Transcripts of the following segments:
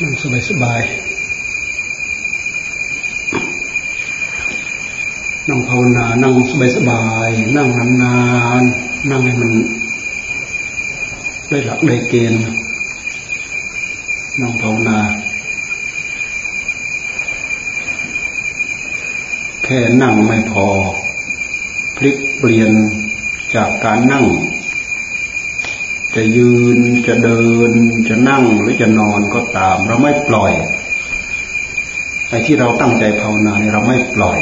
นั่งสบายสบายนั่งภาวนานั่งสบายสบายนั่งนานๆนั่งให้มันได้หลักได้เกณฑ์นั่งภาวนาแค่นั่งไม่พอ พลิกเปลี่ยนจากการนั่ง จะยืนจะเดินจะนั่งหรือจะนอนก็ตาม เราไม่ปล่อยไอ้ที่เราตั้งใจภาวนาเราไม่ปล่อย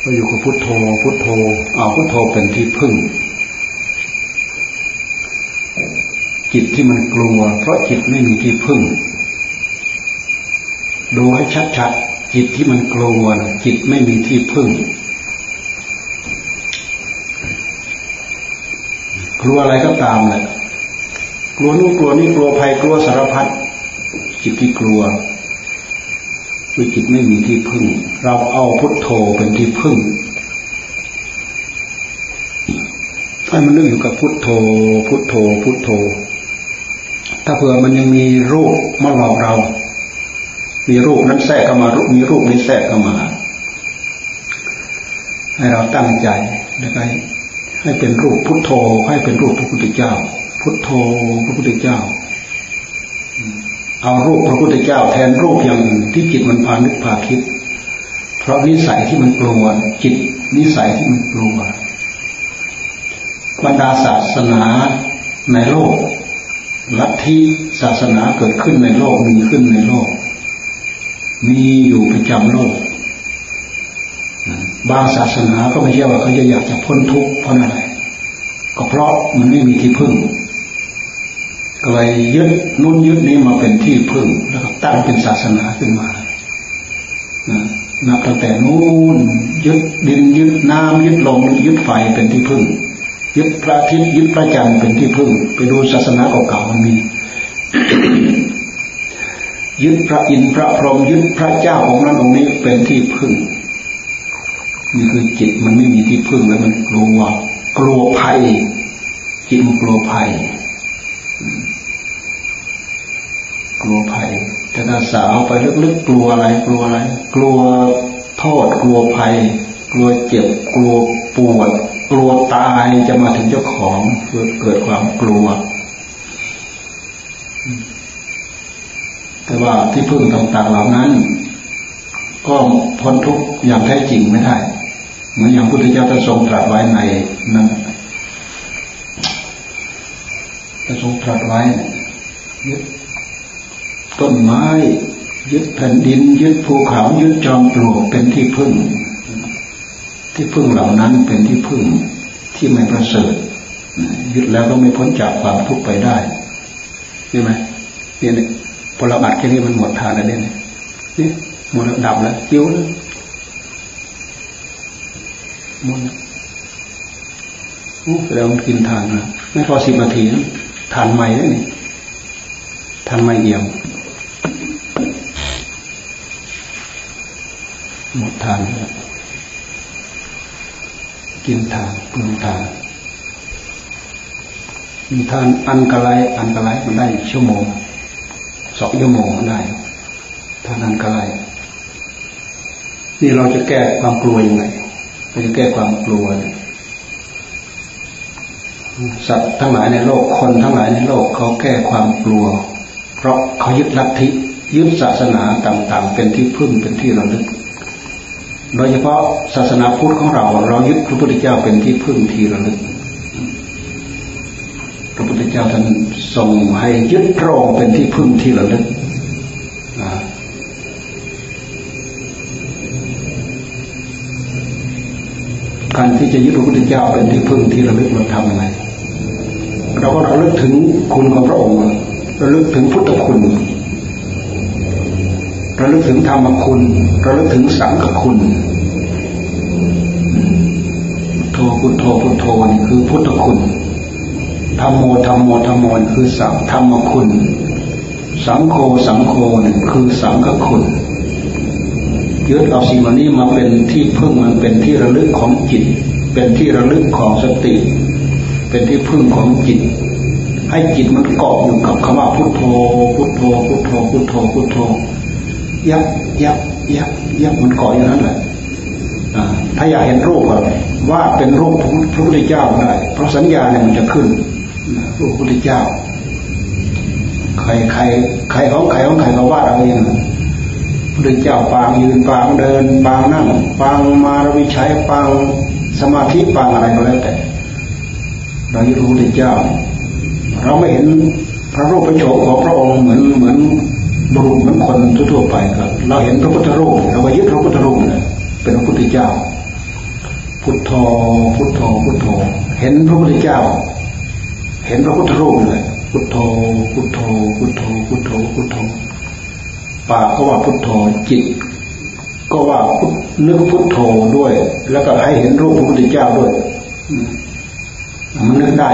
เราอยู่กับพุทโธ พุทโธเอาพุทโธเป็นที่พึ่ง จิตที่มันกลัว เพราะจิตไม่มีที่พึ่ง ดูให้ชัดๆจิตที่มันกลัวจิตไม่มีที่พึ่ง กลัวอะไรก็ตามแหละกลัวนู่นกลัวนี่กลัวภัยกลัวสารพัดจิตที่กลัวคือจิตไม่มีที่พึ่ง เราเอาพุทโธเป็นที่พึ่งให้มันนึกอยู่กับพุทโธ พุทโธ พุทโธ ถ้าเผื่อมันยังมีรูปมาหลอกเรา มีรูปนั้นแทรกเข้ามารูปมีรูปนี้แทรกเข้ามา ให้เราตั้งใจแล้วก็ ให้เป็นรูปพุทโธ ให้เป็นรูปพระพุทธเจ้า พุทโธพระพุทธเจ้า เอารูปพระพุทธเจ้า แทนรูปอย่างที่จิตมันพานึกพาคิด เพราะนิสัยที่มันกลัวจิตนิสัยที่มันกลัวบรรดาศาสนาในโลก ลัทธิศาสนาเกิดขึ้นในโลกมีขึ้นในโลก มีอยู่ประจำโลก บางศาสนาก็ไม่ใช่ว่าเขาจะอยากจะพ้นทุกข์เพราะอะไร ก็เพราะมันไม่มีที่พึ่ง ก็เลยยึดนุ่นยึดนี้มาเป็นที่พึ่ง แล้วก็ตั้งเป็นศาสนาขึ้นมานับตั้งแต่นู้นยึดดินยึดน้ำยึดลมยึดไฟเป็นที่พึ่ง ยึดพระอาทิตย์ยึดพระจันทร์เป็นที่พึ่ง ไปดูศาสนาเก่าๆมันมียึดพระอินทร์พระพรหมยึดพระเจ้าองค์นั้นองค์นี้เป็นที่พึ่ง นี่คือจิตมันไม่มีที่พึ่งแล้วมันกลัวกลัวภัยจิตมันกลัวภัยกลัวภัยแต่ถ้าสาวไปลึกๆกลัวอะไร กลัวอะไร กลัวโทษกลัวภัย กลัวเจ็บกลัวปวด กลัวตายจะมาถึงเจ้าของเกิดเกิดความกลัว แต่ว่าที่พึ่งต่างๆเหล่านั้น ก็พ้นทุกอย่างแท้จริงไม่ได้ เหมือนอย่างพุทธเจ้าท่านทรงตรัสไว้ในนั้นท่านทรงตรัสไว้ยึดต้นไม้ ยึดแผ่นดิน ยึดภูเขา ยึดจอมปลวกเป็นที่พึ่ง ที่พึ่งเหล่านั้นเป็นที่พึ่งที่ไม่ประเสริฐยึดแล้วก็ไม่พ้นจากความทุกข์ไปได้ใช่ไหมเนี่ยพอเราอัดแค่นี้มันหมดทานแล้วเนี่ยนี่หมดดับแล้วจิ้วแล้ว มดโอ้แสดงว่กินทานนะไม่พอสิบนาทีทานใหม่แล้วนี่ทานใหม่เอี่ยมหมดทานแล้วกินทานปรุงทานมีทานอันกะไรอันกะไรมันได้ชั่วโมงสองชั่วโมงได้ทานอันกะไรนี่เราจะแก้ความกลัวยังไง เราจะแก้ความกลัวสัตว์ทั้งหลายในโลกคนทั้งหลายในโลกเขาแก้ความกลัว เพราะเขายึดลัทธิยึดศาสนาต่างๆ เป็นที่พึ่งเป็นที่ระลึก โดยเฉพาะศาสนาพุทธของเรา เรายึดพระพุทธเจ้าเป็นที่พึ่งที่ระลึก พระพุทธเจ้าท่านทรงให้ยึดพระองค์เป็นที่พึ่งที่ระลึก การที่จะยึดพระพุทธเจ้าเป็นที่พึ่งที่ระลึกเราทำอะไรเราก็ระลึกถึงคุณของพระองค์ระลึกถึงพุทธคุณระลึกถึงธรรมคุณระลึกถึงสังฆคุณโทพุทโธพุทโธนี่คือพุทธคุณธรรมโมธรรมโมธรรมโมคือสังธรรมคุณ สังโฆสังโฆนี่คือสังฆคุณ ยึดเอาสิ่งเหล่านี้มาเป็นที่พึ่งมันเป็นที่ระลึกของจิต เป็นที่ระลึกของสติ เป็นที่พึ่งของจิต ให้จิตมันเกาะอยู่กับคำว่าพุทโธ พุทโธ พุทโธ พุทโธ พุทโธ ยับยับยับยับมันเกาะอย่างนั้นแหละถ้าอยากเห็นรูปว่าเป็นรูปพระพุทธเจ้าได้ เพราะสัญญาเนี่ยมันจะขึ้นรูปพระพุทธเจ้า ใครใครใครของใครของใครก็วาดเอาเอง พระเจ้าปางยืนปางเดินปางนั่งปางมารวิชัยปางสมาธิปางอะไรก็แล้วแต่เรายึดพระพุทธเจ้า เราไม่เห็นพระรูปพระโฉมของพระองค์เหมือนเหมือนบุรุษเหมือนคนทั่วไปครับ เราเห็นพระพุทธรูปเราก็ยึดพระพุทธรูปเนี่ยเป็นพระพุทธเจ้า พุทโธพุทโธพุทโธเห็นพระพุทธเจ้า เห็นพระพุทธรูปเลยพุทโธพุทโธพุทโธพุทโธพุทโธ ปากก็ว่าพุทโธจิต ก็ว่าพุทนึกพุทโธด้วย แล้วก็ให้เห็นรูปพระพุทธเจ้าด้วยมันนึกได้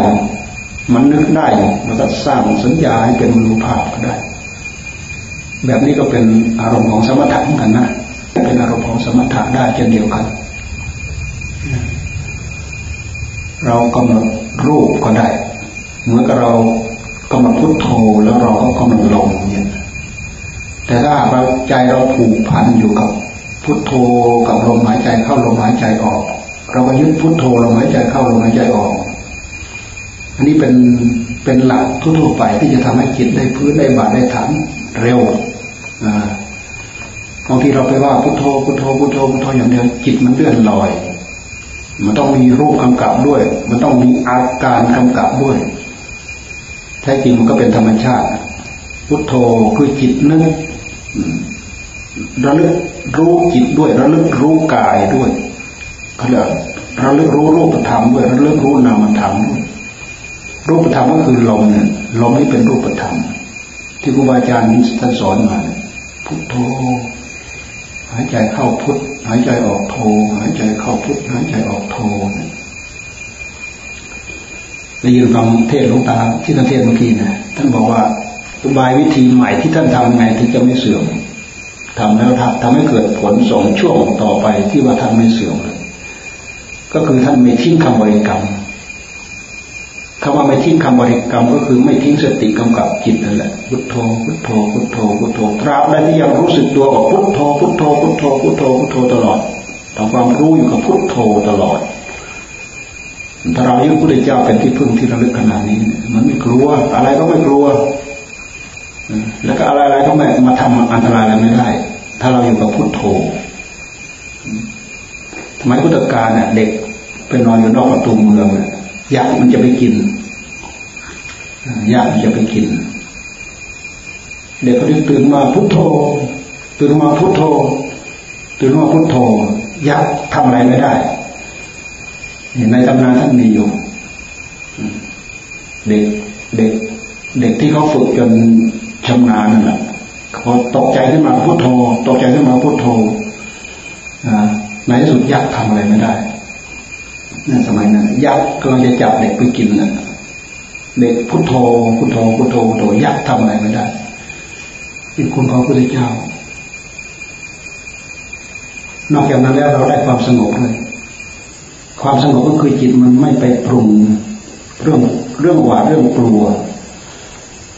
มันนึกได้อยู่แล้วก็สร้างสัญญาให้เป็นมโนภาพก็ได้ แบบนี้ก็เป็นอารมณ์ของสมถะเหมือนกันนะเป็นอารมณ์ของสมถะได้เช่นเดียวกัน เรากำหนดรูปก็ได้ เหมือนกับเรากำหนดพุทโธแล้วเราก็กำหนดลมเนี่ย แต่ถ้าเราใจเราผูกพันอยู่กับพุทโธกับลมหายใจเข้าลมหายใจออก เราก็ยึดพุทโธลมหายใจเข้าลมหายใจออก อันนี้เป็นเป็นหลักทั่วๆไปที่จะทำให้จิตได้พื้นได้บาดได้ฐานเร็วบางทีเราไปว่าพุทโธพุทโธพุทโธพุทโธอย่างเดียวจิตมันเลื่อนลอย มันต้องมีรูปกำกับด้วย มันต้องมีอาการกำกับด้วยแท้จริงมันก็เป็นธรรมชาติ พุทโธคือจิตนึก ระลึกรู้จิตด้วย ระลึกรู้กายด้วยเขาเรียกระลึกรู้รูปธรรมด้วยระลึกรู้นามธรรมด้วยรูปธรรมก็คือลมเนี่ยลมนี่เป็นรูปธรรม ที่ครูบาอาจารย์ท่านสอนมาพุทโธหายใจเข้าพุทหายใจออกโทหายใจเข้าพุทหายใจออกโทได้ยินฟังเทศหลวงตาที่ท่านเทศเมื่อกี้นะท่านบอกว่า อุบายวิธีใหม่ที่ท่านทำไงถึงจะไม่เสื่อมทำแล้วทำให้เกิดผลสองช่วงต่อไปที่ว่าท่านไม่เสื่อมเลยก็คือท่านไม่ทิ้งคำบริกรรมคำว่าไม่ทิ้งคำบริกรรมก็คือไม่ทิ้งสติกำกับจิตนั่นแหละพุทโธพุทโธพุทโธพุทโธตราบใดที่ยังรู้สึกตัวกับพุทโธพุทโธพุทโธพุทโธพุทโธตลอดทำความรู้อยู่กับพุทโธตลอดถ้าเรายึดพระพุทธเจ้าเป็นที่พึ่งที่ระลึกขนาดนี้ มันไม่กลัว อะไรก็ไม่กลัว แล้วก็อะไรๆก็ไม่มาทำอันตรายอะไรไม่ได้ ถ้าเราอยู่กับพุทโธทำไมพุทธกาลเนี่ยเด็กเป็นอนอยู่นอกประตูเมืองเนี่ยยักษ์มันจะไปกินยักษ์มันจะไปกิน เด็กคนนี้ตื่นมาพุทโธ ตื่นมาพุทโธ ตื่นมาพุทโธ ยักษ์ทำอะไรไม่ได้ในตำนานท่านมีอยู่ เด็กเด็ก เด็กที่เขาฝึกจน ชำนาญนั่นแหละพอตกใจขึ้นมาพุทโธตกใจขึ้นมาพุทโธในที่สุดยักษ์ทำอะไรไม่ได้นั่นสมัยนั้นยักษ์กำลังจะจับเด็กไปกินน่ะเด็กพุทโธพุทโธพุทโธพุทโธยักษ์ทำอะไรไม่ได้เป็นคุณของพระพุทธเจ้า นอกจากนั้นแล้วเราได้ความสงบเลยความสงบก็คือจิตมันไม่ไปปรุงเรื่องเรื่องหวาดเรื่องกลัว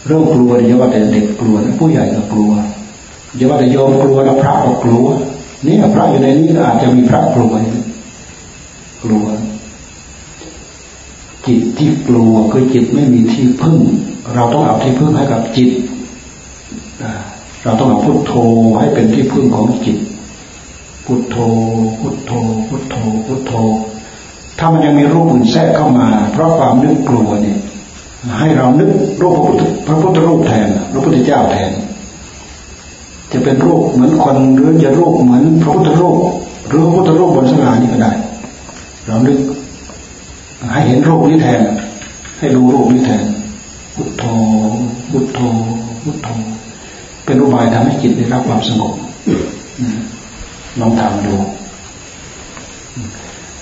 เรื่องกลัวอย่าว่าแต่เด็กกลัวผู้ใหญ่ก็กลัวอย่าว่าแต่โยมกลัวนะพระก็กลัวนี่พระอยู่ในนี้ก็อาจจะมีพระกลัวกลัว จิตที่กลัวคือจิตไม่มีที่พึ่ง เราต้องเอาที่พึ่งให้กับจิตเราต้องเอาพุทโธให้เป็นที่พึ่งของจิต พุทโธ พุทโธ พุทโธ พุทโธ ถ้ามันยังมีรูปอื่นแทรกเข้ามา เพราะความนึกกลัวเนี่ย ให้เรานึกรูปพระพุทธพระพุทธรูปแทนพระพุทธเจ้าแทน จะเป็นรูปเหมือนคนหรือจะรูปเหมือนพระพุทธรูปหรือพระพุทธรูปบนสลานี่ก็ได้ เรานึกให้เห็นรูปนี้แทน ให้ดูรูปนี้แทนพุทโธพุทโธพุทโธเป็นอุบายทำให้จิตได้รับความสงบลองทำดู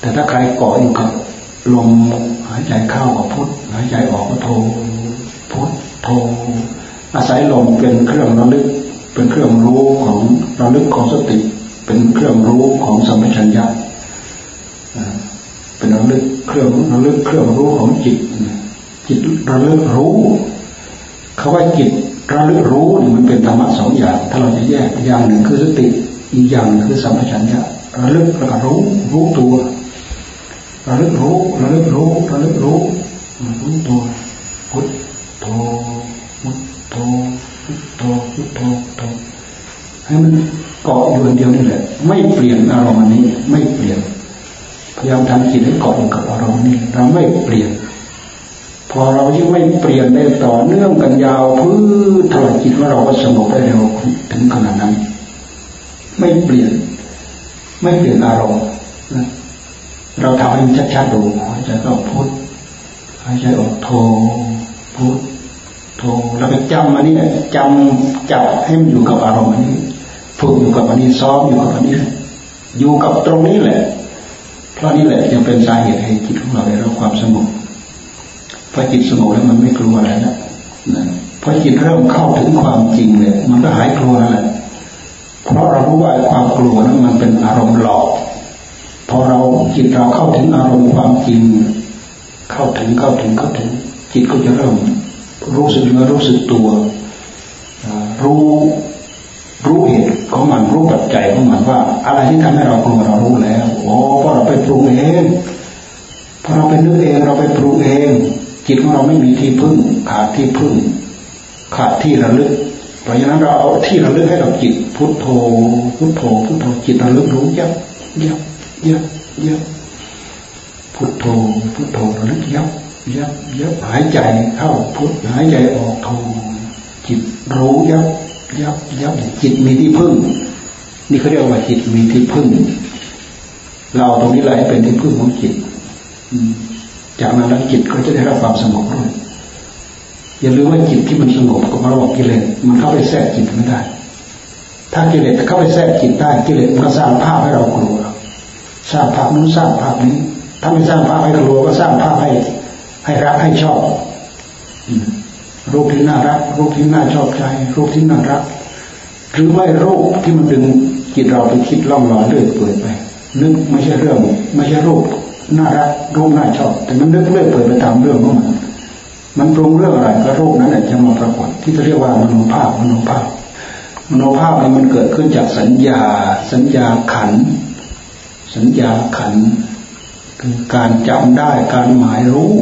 แต่ถ้าใครเกาะอยู่กับ ลมหายใจเข้ากับพุทหายใจออกก็โทพุทโธอาศัยลมเป็นเครื่องระลึก เป็นเครื่องรู้ของระลึกของสติ เป็นเครื่องรู้ของสัมปชัญญะเป็นระลึกเครื่องระลึกเครื่องรู้ของจิตจิตระลึกรู้คาว่าจิตระลึกรู้นี่มันเป็นธรรมะสองอย่าง ถ้าเราจะแยกอย่างหนึ่งคือสติ อีกอย่างนึงคือสัมปชัญญะระลึกแล้วก็รู้รู้ตัว ระลึกรู้ระลึกรู้ระลึกรู้รู้ตัวพุทโธพุทโธพุทโธพุทโธโธให้มันเกาะอยู่เดียวนี่แหละ ไม่เปลี่ยนอารมณ์นี้ ไม่เปลี่ยนพยายามทำจิตให้เกาะอยู่กับอารมณ์นี้เราไม่เปลี่ยน พอเรายิ่งไม่เปลี่ยนได้ต่อเนื่องกันยาวพื้นถลาจิตว่าเราก็สงบได้เร็วถึงขนาดนั้น ไม่เปลี่ยน ไม่เปลี่ยนอารมณ์ เราทำให้มันชัดๆดูหายใจเข้าพุทหายใจออกโทพุทโทแล้วไปจำอันนี้จำจับให้มันอยู่กับอารมณ์อันนี้ฝึกอยู่กับอันนี้ซ้อมอยู่กับอันนี้อยู่กับตรงนี้แหละ เพราะนี่แหละยังเป็นสาเหตุให้จิตของเราได้รับความสงบพอจิตสงบแล้วมันไม่กลัวอะไรแล้วพอจิตเริ่มเข้าถึงความจริงเลยมันก็หายกลัวแล้วแหละเพราะเรารู้ว่าความกลัวนั้นมันเป็นอารมณ์หลอก พอเราจิตเราเข้าถึงอารมณ์ความจริง เข้าถึงเข้าถึงเข้าถึง จิตก็จะเริ่มรู้สึกเนื้อรู้สึกตัว รู้รู้เหตุของมันรู้ปัจจัยของมันว่า อะไรที่ทำให้เรากลัวเรารู้แล้วโอ้เพราะเราไปปรุงเองเพอเราไปนึกเองเราไปปรุงเอง จิตของเราไม่มีที่พึ่ง ขาดที่พึ่ง ขาดที่ระลึก เพราะฉะนั้นเราเอาที่ระลึกให้เราจิตพุทโธพุทโธพุทโธจิตระลึกรู้ยับยับ ยับยับพุทโธพุทโธระลึกยับยับยับหายใจเข้าพุทหายใจออกโธจิตรู้ยับยับยับจิตมีที่พึ่ง นี่เขาเรียกว่าจิตมีที่พึ่ง เราตรงนี้แหละเป็นที่พึ่งของจิตจากนั้นแล้วจิตก็จะได้รับความสงบด้วยอย่าลืมว่าจิตที่มันสงบก็เพราะว่ากิเลสมันเข้าไปแทรกจิตไม่ได้ ถ้ากิเลสเข้าไปแทรกจิตได้กิเลสมันก็สร้างภาพให้เรากลัว สร้างภาพนู้นสร้างภาพนี้ถ้าไม่สร้างภาพให้กลัวก็สร้างภาพให้ให้รักให้ชอบรูปที่น่ารักรูปที่น่าชอบใจรูปที่น่ารัก หรือไม่รูปที่มันดึงจิตเราไปคิดล่องลอยเรื่อยเปื่อยไปนึกไม่ใช่เรื่อง ไม่ใช่รูปน่ารักรูปน่าชอบ แต่มันนึกเรื่อยเปื่อยไปตามเรื่องของมันมันปรุงเรื่องอะไรก็รูปนั้นแหละจะมาปรากฏที่จะเรียกว่ามโนภาพมโนภาพมโนภาพนี้มันเกิดขึ้นจากสัญญา สัญญาขัน สัญญาขันคือการจำได้การหมายรู้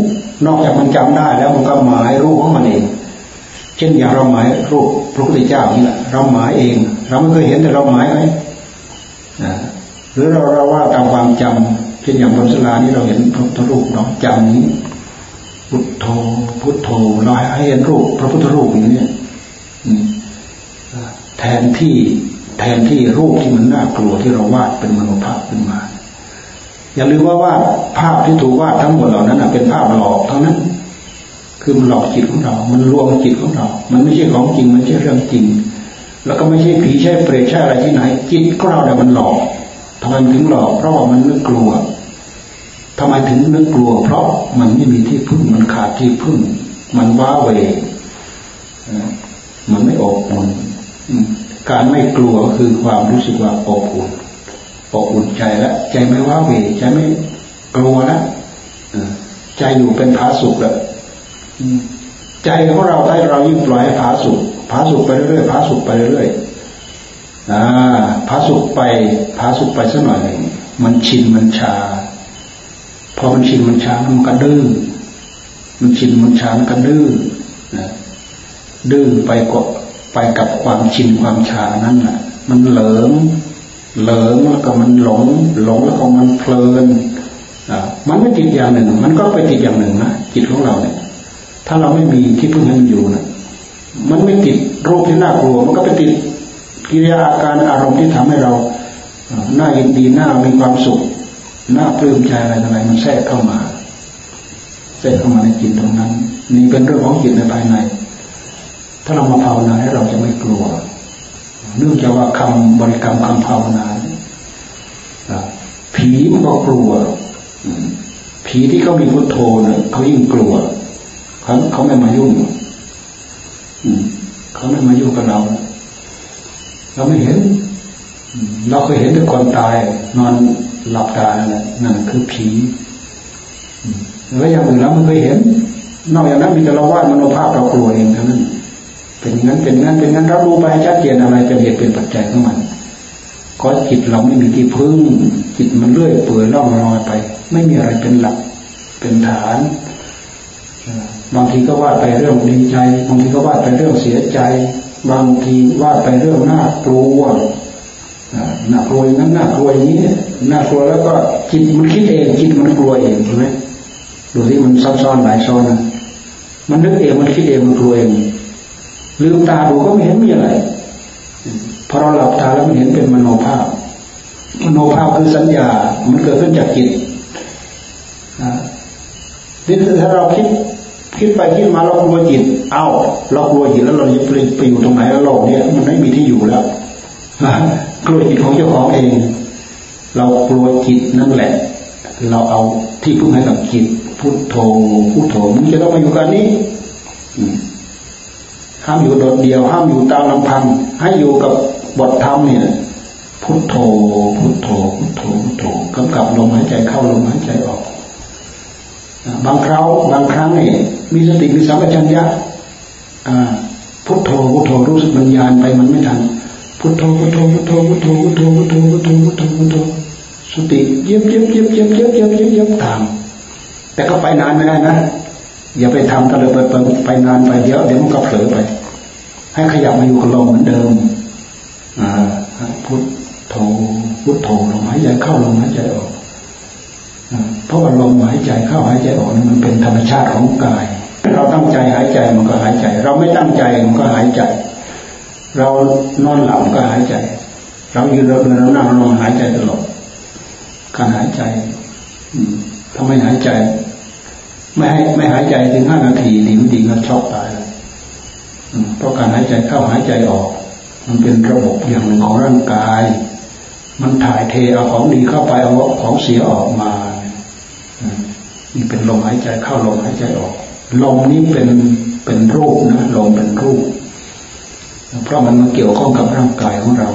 นอกจากมันจำได้แล้วมันก็หมายรู้ของมันเอง เช่นอย่างเราหมายรูปพระพุทธเจ้านี่แหละเราหมายเอง เราไม่เคยเห็นแต่เราหมายไว้หรือเราเราว่าตามความจำเช่นอย่างบนสลานี่เราเห็นพระพุทธรูปเราจำนี้พุทโธพุทโธเราให้เห็นรูป พระพุทธรูปอย่างนี้แทนที่ แทนที่รูปที่มันน่ากลัวที่เราวาดเป็นมโนภาพขึ้นมา อย่าลืมว่าว่าภาพที่ถูกวาดทั้งหมดเหล่านั้นเป็นภาพหลอกเท่านั้น คือมันหลอกจิตของเรา มันลวงจิตของเรา มันไม่ใช่ของจริง มันไม่ใช่เรื่องจริง แล้วก็ไม่ใช่ผีใช่เปรตใช่อะไรที่ไหน จิตของเราเนี่ยมันหลอกทำไมถึงหลอกเพราะว่ามันนึกกลัวทำไมถึงนึกกลัว เพราะมันไม่มีที่พึ่ง มันขาดที่พึ่ง มันว้าเวมันไม่อบอุ่น การไม่กลัวคือความรู้สึกว่าอบอุ่นอบอุ่นใจแล้วใจไม่ว้าเวใจไม่กลัวแล้วใจอยู่เป็นผาสุขแล้วใจของเราถ้าเรายิ่งปล่อยให้ผาสุกผาสุกไปเรื่อยๆผาสุกไปเรื่อยๆอ่าผาสุกไปผาสุกไปสักหน่อยหนึ่งมันชินมันชา พอมันชินมันชามันก็ดื้อมันชินมันชามันก็ดื้อนะดื้อไปกบ ไปกับความชินความชานั้นน่ะ มันเหลิมเหลิมแล้วก็มันหลง หลงแล้วก็มันเพลินอ่ามันไม่ติดอย่างหนึ่ง มันก็ไปติดอย่างหนึ่งนะจิตของเราเนี่ย ถ้าเราไม่มีที่พึ่งให้มันอยู่นะมันไม่ติดโรคที่น่ากลัว มันก็ไปติดกิริยาอาการอารมณ์ที่ทำให้เราหน้ายินดีหน้ามีความสุขหน้าปลื้มใจอะไรอะไรมันแทรกเข้ามาแทรกเข้ามาในจิตตรงนั้น นี่เป็นเรื่องของจิตในภายใน ถ้าเรามาภาวนาให้เราจะไม่กลัว เนื่องจากว่าคำบริกรรมคำภาวนาผีมันก็กลัวผีที่เขามีพุทโธเนี่ยเขายิ่งกลัวเขาเขาไม่มายุ่งเขาไม่มายุ่งกับเรา เราไม่เห็น เราเคยเห็นแต่คนตาย นอนหลับตานั่นแหละนั่นคือผีแล้วอย่างอื่นเราไม่เคยเห็น นอกจากนั้นมีแต่เราวาดมโนภาพเรากลัวเองเท่านั้น เป็นงั้นเป็นงั้นเป็นงั้นเรารู้ไปชัดเจนอะไรเป็นเหตุเป็นปัจจัยของมันก็จิตเราไม่มีที่พึ่ง จิตมันเลื่อยเปื่อยล่องลอยไป ไม่มีอะไรเป็นหลัก เป็นฐานบางทีก็วาดไปเรื่องดีใจ บางทีก็วาดไปเรื่องเสียใจ บางทีวาดไปเรื่องน่ากลัวน่ากลัวนั้นน่ากลัวอย่างนี้น่ากลัวแล้วก็จิตมันคิดเองจิตมันกลัวเองใช่ไหมดูที่มันซับซ้อนหลายซ้อนนะมันนึกเองมันคิดเองมันกลัวเอง ลืมตาดูก็ไม่เห็นมีอะไรพอเราหลับตาแล้วมันเห็นเป็นมโนภาพ มโนภาพคือสัญญา มันเกิดขึ้นจากจิตนี่ถ้าเราคิดคิดไปคิดมาเรากลัวจิต เอ้า เรากลัวจิตแล้วเราจะไปอยู่ตรงไหนแล้วโลกเนี้ยมันไม่มีที่อยู่แล้วกลัวจิตของเจ้าของเอง เรากลัวจิตนั่นแหละ เราเอาที่พึ่งให้กับจิตพุทโธพุทโธมันจะต้องมาอยู่กันนี้ ห้ามอยู่โดดเดี่ยว ห้ามอยู่ตามลำพัง ให้อยู่กับบทธรรมเนี่ยพุทโธ พุทโธ พุทโธ พุทโธกำกับลมหายใจเข้าลมหายใจออก บางคราวบางครั้งนี่มีสติมีสัมปชัญญะพุทโธ พุทโธ รู้สึกบัญญาณไปมันไม่ทัน พุทโธ พุทโธ พุทโธ พุทโธ พุทโธ พุทโธ พุทโธ พุทโธ พุทโธ สติเย็บเย็บเย็บเย็บเย็บเย็บเย็บเย็บตาม แต่ก็ไปนานไม่ได้นะ อย่าไปทำตะเลยไปไปนานไปเดี๋ยวเดี๋ยวมันก็เผลอไป ให้ขยับมาอยู่กับลมเหมือนเดิมอ่าพุทโธพุทโธลมหายใจเข้าลมหายใจออกเพราะว่าลมหายใจเข้าหายใจออกนี่มันเป็นธรรมชาติของกาย เราตั้งใจหายใจมันก็หายใจ เราไม่ตั้งใจมันก็หายใจ เรานอนหลับก็หายใจ เรายืนเราเดินเรานั่งเรานอนหายใจตลอดการหายใจถ้าไมหายใจ ไม่ให้ไม่หายใจถึงห้านาทีนี่มันดีก็ช็อกตายเลยเพราะการหายใจเข้าหายใจออก มันเป็นระบบอย่างหนึ่งของร่างกาย มันถ่ายเทเอาของดีเข้าไปเอาของเสียออกมานี่เป็นลมหายใจเข้าลมหายใจออกลมนี้เป็นเป็นรูปนะลมเป็นรูป เพราะมันมาเกี่ยวข้องกับร่างกายของเรา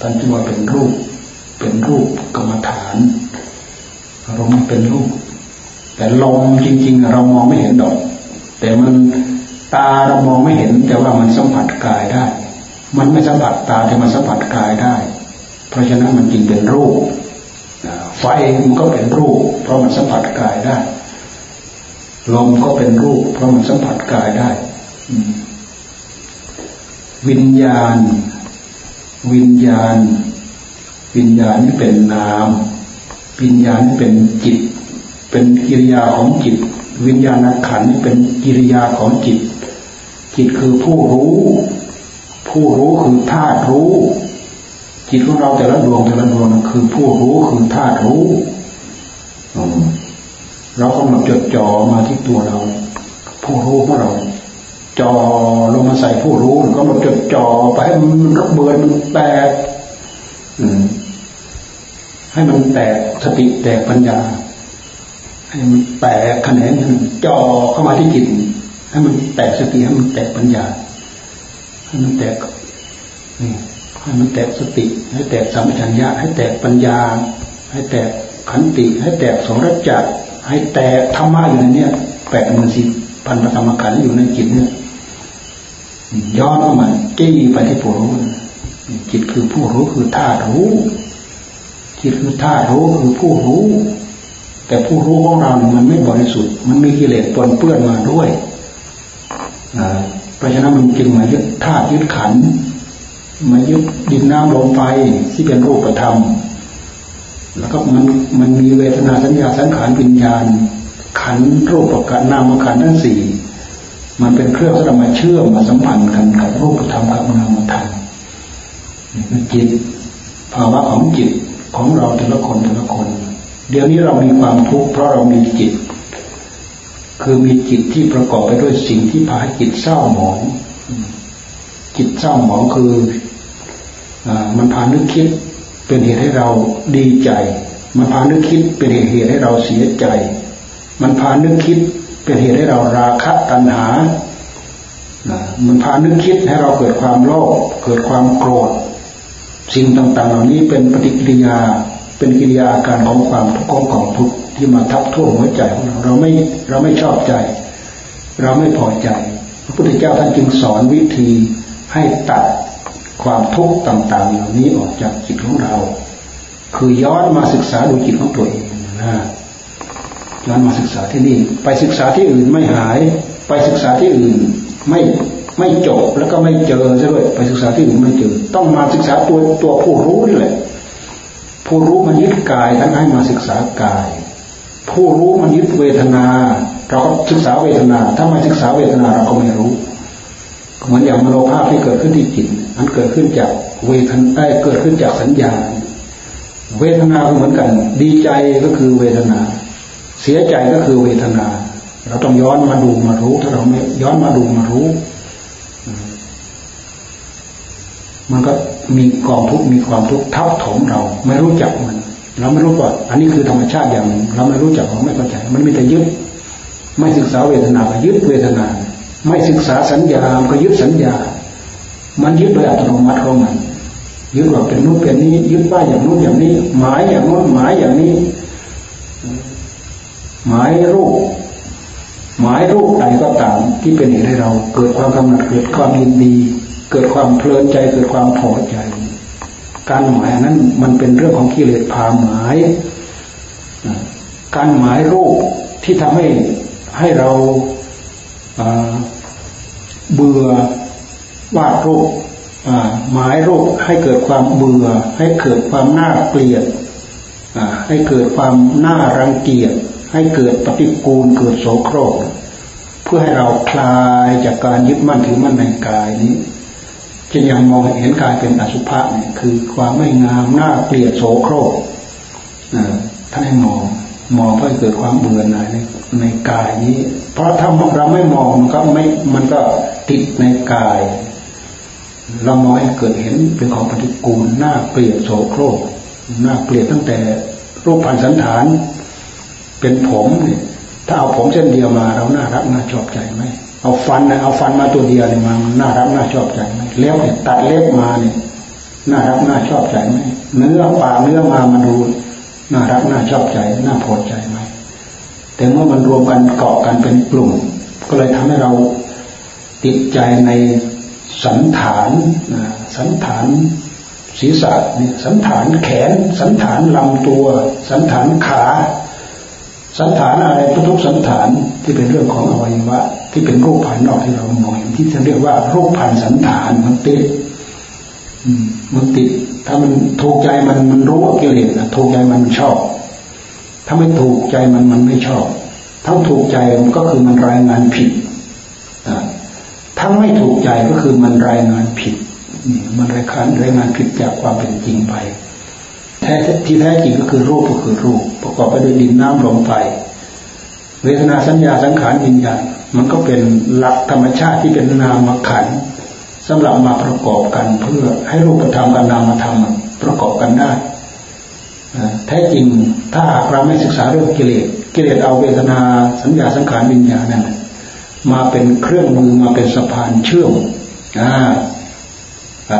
ท่านจึงว่าเป็นรูป เป็นรูปกรรมฐานลมเป็นรูป แต่ลมจริง ๆ เรามองไม่เห็นดอก แต่มันตาเรามองไม่เห็น แต่ว่ามันสัมผัสกายได้ มันไม่สัมผัสตาแต่มันสัมผัสกายได้ เพราะฉะนั้นมันจึงเป็นรูปไฟมันก็เป็นรูป เพราะมันสัมผัสกายได้ลมก็เป็นรูป เพราะมันสัมผัสกายได้วิญญาณ วิญญาณ วิญญาณนี่เป็นนาม วิญญาณที่เป็นจิต เป็นกิริยาของจิต วิญญาณขันเป็นกิริยาของจิต จิตคือผู้รู้ ผู้รู้คือธาตุรู้ จิตของเราแต่ละดวงแต่ละดวงคือผู้รู้คือธาตุรู้เราก็มาจดจ่อมาที่ตัวเรา ผู้รู้ของเราจ่อลงมาใส่ผู้รู้ก็มาจดจ่อไปให้มันระเบิดมันแตกให้มันแตกสติแตกปัญญา ให้มันแตกคะแนนจ่อเข้ามาที่จิตให้มันแตกสติให้มันแตกปัญญาให้มันแตกให้มันแตกสติ ให้แตกสัมปชัญญะให้แตกปัญญา ให้แตกขันติ ให้แตกสงรจักให้แตกธรรมะอยู่ในนี้แปดมันสิพันธรรมขันอยู่ในจิตเนี่ยย้อนเข้ามาจี้ไปที่ผู้รู้จิตคือผู้รู้คือธาตุรู้จิตคือธาตุรู้คือผู้รู้ แต่ผู้รู้ของเราเนี่ยมันไม่บริสุทธิ์ มันมีกิเลสปนเปื้อนมาด้วยเพราะฉะนั้นมันจึงมายึดธาตุยึดขันมายึดดินน้ำลมไฟที่เป็นรูปธรรม แล้วก็มันมันมีเวทนาสัญญาสังขารวิญญาณ ขันรูปประการนามขันทั้งสี่มันเป็นเครื่องที่เรามาเชื่อมมาสัมพันธ์กันกับรูปธรรมกับนามธรรมจิตภาวะของจิตของเราแต่ละคนแต่ละคน เดี๋ยวนี้เรามีความทุกข์เพราะเรามีจิต คือมีจิตที่ประกอบไปด้วยสิ่งที่พาจิตเศร้าหมอง จิตเศร้าหมองคืออมันพานึกคิดเป็นเหตุให้เราดีใจ มันพานึกคิดเป็นเหตุให้เราเสียใจ มันพานึกคิดเป็นเหตุให้เราราคะตัณหา มันพานึกคิดให้เราเกิดความโลภ เกิดความโกรธ สิ่งต่าง ๆ เหล่านี้เป็นปฏิกิริยา เป็นกิริยาการของความทุกข์ของทุกข์ที่มาทับท่วมหัวใจของเราเราไม่เราไม่ชอบใจ เราไม่พอใจ พระพุทธเจ้าท่านจึงสอนวิธีให้ตัดความทุกข์ต่างๆเหล่านี้ออกจากจิตของเรา คือย้อนมาศึกษาดูจิตของตัวเองนะย้อนมาศึกษาที่นี่ ไปศึกษาที่อื่นไม่หาย ไปศึกษาที่อื่นไม่ไม่จบแล้วก็ไม่เจอซะด้วยไปศึกษาที่อื่นไม่เจอ ต้องมาศึกษาตัวตัวผู้รู้นี่แหละ ผู้รู้มันยึดกายท่านให้มาศึกษากาย ผู้รู้มันยึดเวทนา เราก็ศึกษาเวทนา ถ้าไม่ศึกษาเวทนาเราก็ไม่รู้เหมือนอย่างมโนภาพที่เกิดขึ้นที่จิตมันเกิดขึ้นจากเวทนาเกิดขึ้นจากสัญญา เวทนาเหมือนกัน ดีใจก็คือเวทนา เสียใจก็คือเวทนา เราต้องย้อนมาดูมารู้ ถ้าเราไม่ย้อนมาดูมารู้ มันก็ มีกองทุกมีความทุกข์ทับถมเรา ไม่รู้จักมัน เราไม่รู้ว่าอันนี้คือธรรมชาติอย่างหนึ่งเราไม่รู้จักเราไม่เข้าใจ มันมีแต่ยึด ไม่ศึกษาเวทนาก็ยึดเวทนา ไม่ศึกษาสัญญาก็ยึดสัญญา มันยึดโดยอัตโนมัติของมันยึดว่าเป็นนู้นเป็นนี้ยึดว่าอย่างนู้นอย่างนี้หมายอย่างนู้นหมายอย่างนี้หมายรูปหมายรูปใดก็ตามที่เป็นเหตุให้เรา เกิดความกำหนัดเกิดความยินดี เกิดความเพลินใจเกิดความพอใจ การหมายนั้นมันเป็นเรื่องของกิเลสพาหมาย การหมายรูปที่ทำให้ให้เราเบื่อวาดรูปหมายรูปให้เกิดความเบื่อ ให้เกิดความน่าเกลียดให้เกิดความน่ารังเกียจให้เกิดปฏิกูลเกิดโสโครก เพื่อให้เราคลายจากการยึดมั่นถือมั่นในกายนี้ จะยังมองเห็นกายเป็นอสุภะเนี่ยคือความไม่งามน่าเกลียดโสโครกท่านให้มองมองเพื่อเกิดความเบื่อหน่ายในในกายนี้ เพราะถ้าเราไม่มองมันก็ไม่มันก็ติดในกาย เรามองให้เกิดเห็นเป็นของปฏิกูลหน้าเกลียดโสโครกหน้าเกลียดตั้งแต่รูปพันสันฐาน เป็นผมเนี่ยถ้าเอาผมเส้นเดียวมาเราน่ารักน่าชอบใจไหม เอาฟันนะเอาฟันมาตัวเดียวเนี่ยมาน่ารักน่าชอบใจไหมเล็บเนี่ยตัดเล็บมาเนี่ยน่ารักน่าชอบใจไหมเนื้อปลาเนื้อมามาดูน่ารักน่าชอบใจน่าพอใจไหมแต่เมื่อมันรวมกันเกาะกันเป็นกลุ่ม ก็เลยทำให้เราติดใจในสันฐานสันฐานศีรษะนี่สันฐานแขน สันฐานลำตัว สันฐานขา สันฐานอะไรทุกสันฐานที่เป็นเรื่องของอวัยวะ ที่เป็นรูปภายนอกที่เรามองเห็นที่จะเรียกว่ารูปพันสันฐานมันติดมันติด ถ้ามันถูกใจมันมันรู้ว่ากิเลสนะถูกใจมันชอบ ถ้าไม่ถูกใจมันมันไม่ชอบ ทั้งถูกใจมันก็คือมันรายงานผิดทั้งไม่ถูกใจก็คือมันรายงานผิด มันรายงานรายงานผิดจากความเป็นจริงไปแท้ที่แท้จริงก็คือรูปก็คือรูป ประกอบไปด้วยดินน้ำลมไฟ เวทนาสัญญาสังขารวิญญาณมันก็เป็นหลักธรรมชาติที่เป็นนามขันธ์สำหรับมาประกอบกันเพื่อให้รูปธรรมกับนามธรรมประกอบกันได้แท้จริงถ้าเราไม่ศึกษาเรื่องกิเลสกิเลสเอาเวทนาสัญญาสังขารวิญญาณนั่นมาเป็นเครื่องมือมาเป็นสะพานเชื่อม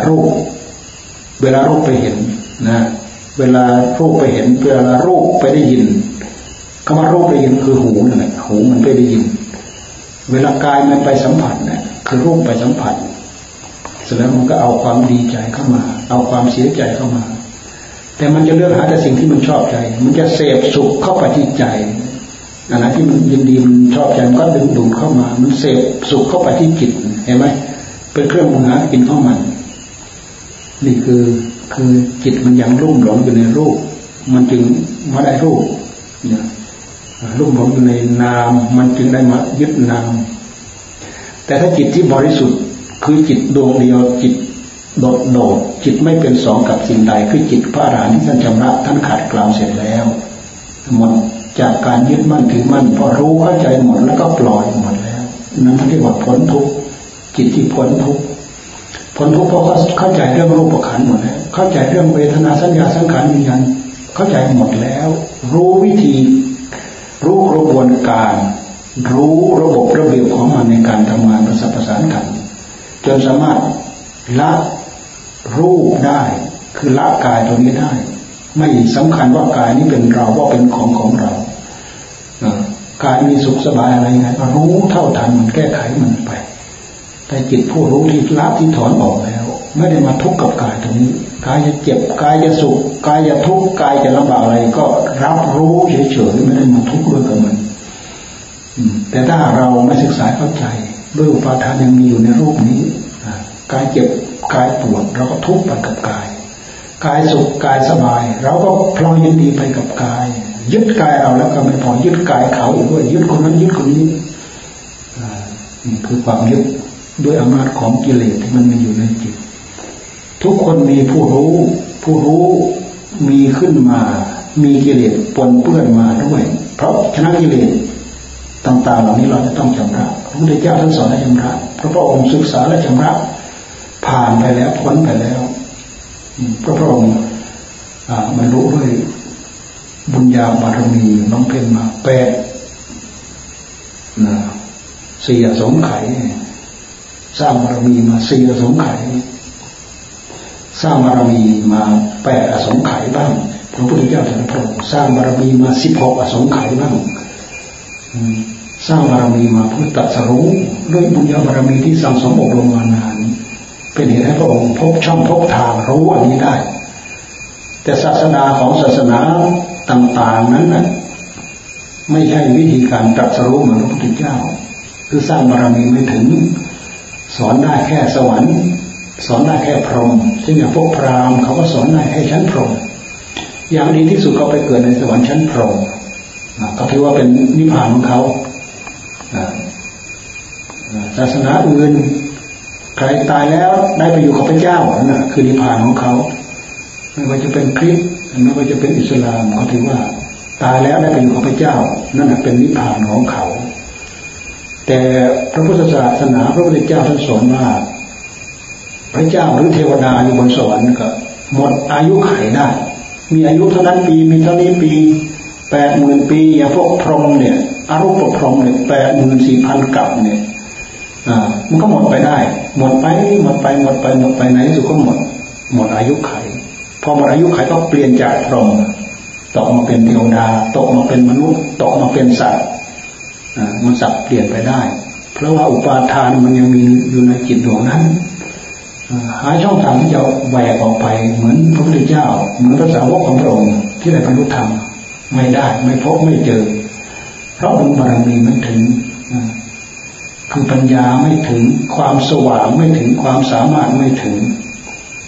รูป เวลารูปไปเห็นนะเวลารูปไปเห็นเวลารูปไปได้ยิน คำว่ารูปได้ยินคือหูนั่นแหละหูมันไปได้ยิน เวลากายมันไปสัมผัสนะคือรูปไปสัมผัสเสร็จแล้วมันก็เอาความดีใจเข้ามา เอาความเสียใจเข้ามา แต่มันจะเลือกหาแต่สิ่งที่มันชอบใจ มันจะเสพสุขเข้าไปที่ใจอะไรที่มันยินดีมันชอบใจมันก็ดึงดูดเข้ามา มันเสพสุขเข้าไปที่จิตเห็นไหมเป็นเครื่องมือหากินเข้ามัน นี่คือคือจิตมันยังรุ่มหลงอยู่ในรูป มันจึงมาได้รูปเนี่ย รุ่มหลงอยู่ในนาม มันจึงได้มายึดนาม แต่ถ้าจิตที่บริสุทธิ์คือจิตดวงเดียวจิตโดดโดดจิตไม่เป็นสองกับสิ่งใด คือจิตพระอรหันต์ท่านชำระท่านขาดกล่าวเสร็จแล้วหมดจากการยึดมั่นถือมั่นพอรู้เข้าใจหมดแล้วก็ปล่อยหมดแล้วนั้นท่านเรียกว่าพ้นทุกจิตที่พ้นทุกพ้นทุกเพราะเขาเข้าใจเรื่องรูปขันหมดแล้วเข้าใจเรื่องเวทนาสัญญาสังขารวิญญาณเข้าใจหมดแล้ว รู้วิธี รู้กระบวนการ รู้ระบบระเบียบของมันในการทำงานประสานประสานกัน จนสามารถละรูปได้ คือละกายตัวนี้ได้ ไม่สำคัญว่ากายนี้เป็นเราว่าเป็นของของเรากายมีสุขสบายอะไรไงรู้เท่าทันมันแก้ไขมันไป แต่จิตผู้รู้ที่ละที่ถอนออกแล้ว ไม่ได้มาทุกข์กับกายตรงนี้กายจะเจ็บกายจะสุขกายจะทุกข์กายจะลำบากอะไร ก็รับรู้เฉยๆไม่ได้มาทุกข์ด้วยกับมันแต่ถ้าเราไม่ศึกษาเข้าใจด้วยอุปาทานยังมีอยู่ในรูปนี้กายเจ็บกายปวดเราก็ทุกข์ไปกับกายกายสุขกายสบาย เราก็พลอยยินดีไปกับกาย ยึดกายเราแล้วก็ไม่พอยึดกายเขาอีกด้วยยึดคนนั้นยึดคนนี้นี่คือความยึดด้วยอำนาจของกิเลสที่มันมีอยู่ในจิต ทุกคนมีผู้รู้ ผู้รู้มีขึ้นมา มีกิเลสปนเปื้อนมาด้วย เพราะชนะกิเลสต่างๆเหล่านี้เราจะต้องชำระพระพุทธเจ้าท่านสอนให้ชำระพระพุทธองค์ศึกษาและชำระผ่านไปแล้วพ้นไปแล้วพระพระองค์บรรลุด้วยบุญญาบารมีบำเพ็ญมาแปดสี่สงไขสร้างบารมีมาสี่สงไข สร้างบารมีมาแปดอสงไขยบ้างพระพุทธเจ้าถึงพระองค์สร้างบารมีมาสิบหกอสงไขยบ้างสร้างบารมีมาเพื่อตัดสรู้ด้วยบุญญาบารมีที่สั่งสมอบรมมานาน เป็นเหตุให้พระองค์พบช่องพบทางรู้อันนี้ได้ แต่ศาสนาของศาสนาต่าง ๆนั้นนะไม่ใช่วิธีการตรัสรู้เหมือนพระพุทธเจ้า คือสร้างบารมีไม่ถึง สอนได้แค่สวรรค์ สอนได้แค่พรหมเช่นอย่างพวกพราหมณ์เขาก็สอนได้แค่ชั้นพรหมอย่างดีที่สุดเขาไปเกิดในสวรรค์ชั้นพรหมก็ถือว่าเป็นนิพพานของเขาศาสนาอื่นใครตายแล้วได้ไปอยู่กับพระเจ้านั่นคือนิพพานของเขาไม่ว่าจะเป็นคริสต์ไม่ว่าจะเป็นอิสลามเขาถือว่า ตายแล้วได้ไปอยู่กับพระเจ้า นั่นเป็นนิพพานของเขา แต่พระพุทธศาสนาพระพุทธเจ้าท่านสอนว่า พระเจ้าหรือเทวดาอยู่บนสวรรค์ก็หมดอายุไขได้ มีอายุเท่านั้นปี มีเท่านี้ปีแปดหมื่นปีอย่างพวกพรหมเนี่ยอารุปพรหมเนี่ยแปดหมื่นสี่พันกับเนี่ยมันก็หมดไปได้ หมดไปหมดไปหมดไปหมดไปไหนสุดก็หมด หมดอายุไข พอหมดอายุไขก็เปลี่ยนจากพรหมตกมาเป็นเทวดาตกมาเป็นมนุษย์ตกมาเป็นสัตว์มันสับเปลี่ยนไปได้ เพราะว่าอุปาทานมันยังมีอยู่ในจิตดวงนั้น หาช่องทางที่จะแหวกออกไป เหมือนพระพุทธเจ้า เหมือนพระสาวกของพระองค์ที่ได้บรรลุธรรมไม่ได้ไม่พบไม่เจอ เพราะบุญบารมีไม่ถึงคือปัญญาไม่ถึงความสว่างไม่ถึงความสามารถไม่ถึง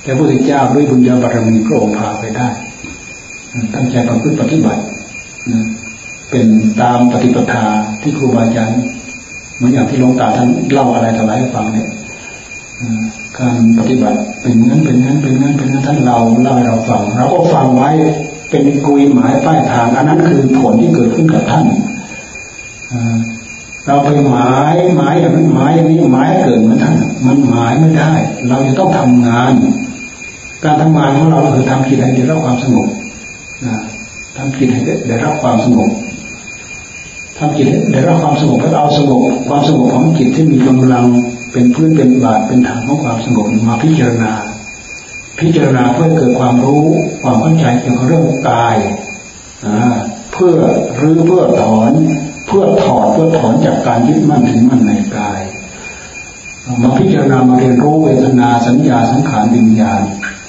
แต่พระพุทธเจ้าด้วยบุญญาบารมีพระองค์พาไปได้ ตั้งใจประพฤติปฏิบัติเป็นตามปฏิปทาที่ครูบาอาจารย์เหมือนอย่างที่หลวงตาท่านเล่าอะไรต่ออะไรให้ฟังเนี่ย การปฏิบัติเป็นงั้นเป็นงั้นเป็นงั้นเป็นงั้นท่านเราเล่าให้เราฟังเราก็ฟังไว้เป็นกุยหมายป้ายทางอันนั้นคือผลที่เกิดขึ้นกับท่านเราไปหมายหมายอย่างนั้นหมายอย่างนี้หมายเกิดเหมือนท่านมันหมายไม่ได้ เราจะต้องทำงาน การทำงานของเราคือทำจิตให้ได้รับความสงบทำจิตให้ได้รับความสงบทำจิตได้รับความสงบแล้วเอาสงบความสงบของจิตที่มีกำลัง เป็นพื้นเป็นบาทเป็นฐานของความสงบมาพิจารณา พิจารณาเพื่อเกิดความรู้ความเข้าใจเกี่ยวกับเรื่องกายเพื่อรื้อเพื่อถอน เพื่อถอดเพื่อถอนจากการยึดมั่นถึงมั่นในกายมาพิจารณามาเรียนรู้เวทนาสัญญาสังขารวิญญาณ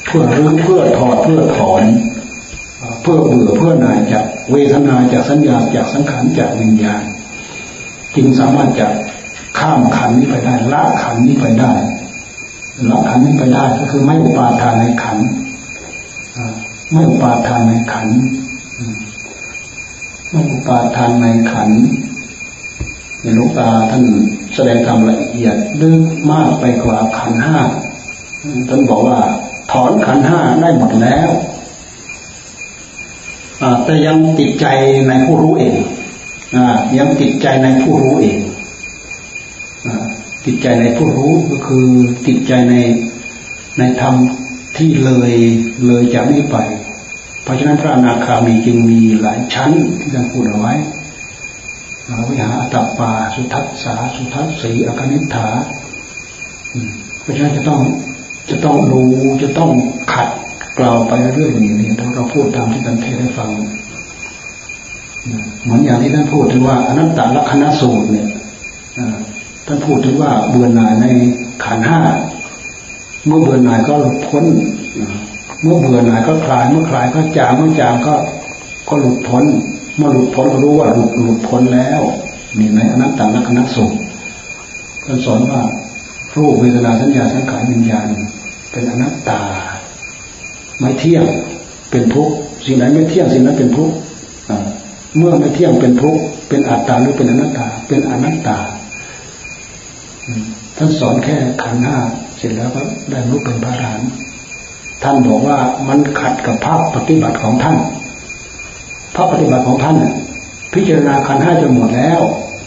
เพื่อรื้อเพื่อถอดเพื่อถอน เพื่อเบื่อเพื่อหน่ายจากเวทนาจากสัญญาจากสังขารจากวิญญาณ จึงสามารถจะ ข้ามขันนี้ไปได้ละขันนี้ไปได้ละขันนี้ไปได้ก็คือไม่อุปาทานในขันไม่อุปาทานในขันไม่อุปาทานในขันในลูกตาท่านแสดงธรรมละเอียดลึกมากไปกว่าขันห้าท่านบอกว่า ถอนขันห้าได้หมดแล้วแต่ยังติดใจในผู้รู้เองยังติดใจในผู้รู้เอง ติดใจในผู้รู้ก็คือติดใจในในธรรมที่เลยเลยจากนี้ไป เพราะฉะนั้นพระอนาคามีจึงมีหลายชั้นที่ท่านพูดเอาไว้วิหาอัตปาสุทัศสาสุทัศสีอคนิฐาเพราะฉะนั้นจะต้องจะต้องดูจะต้องขัดกล่าวไปเรื่อยๆอย่างนี้ถ้าเราพูดตามที่ท่านเทศให้ฟังเหมือนอย่างที่ท่านพูดถึงว่าอนัตตลักษณสูตรเนี่ย ท่านพูดถึงว่าเบื่อหน่ายในขันห้าเมื่อเบื่อหน่ายก็หลุดพ้น เมื่อเบื่อหน่ายก็คลาย เมื่อคลายก็จางเมื่อจางก็ก็หลุดพ้น เมื่อหลุดพ้นก็รู้ว่าหลุดหลุดพ้นแล้วนี่ในอนัตตลักษณสูตรท่านสอนว่ารูปเวทนาสัญญาสังขารวิญญาณ เป็นอนัตตา ไม่เที่ยงเป็นทุกข์สิ่งไหนไม่เที่ยงสิ่งนั้นเป็นทุกข์เมื่อไม่เที่ยงเป็นทุกข์เป็นอัตตาหรือเป็นอนัตตา เป็นอนัตตา ท่านสอนแค่ขันห้าเสร็จแล้วก็ได้รู้เป็นพระอรหันต์ท่านบอกว่ามันขัดกับภาพปฏิบัติของท่านภาพปฏิบัติของท่านพิจารณาขันห้าจนหมดแล้ว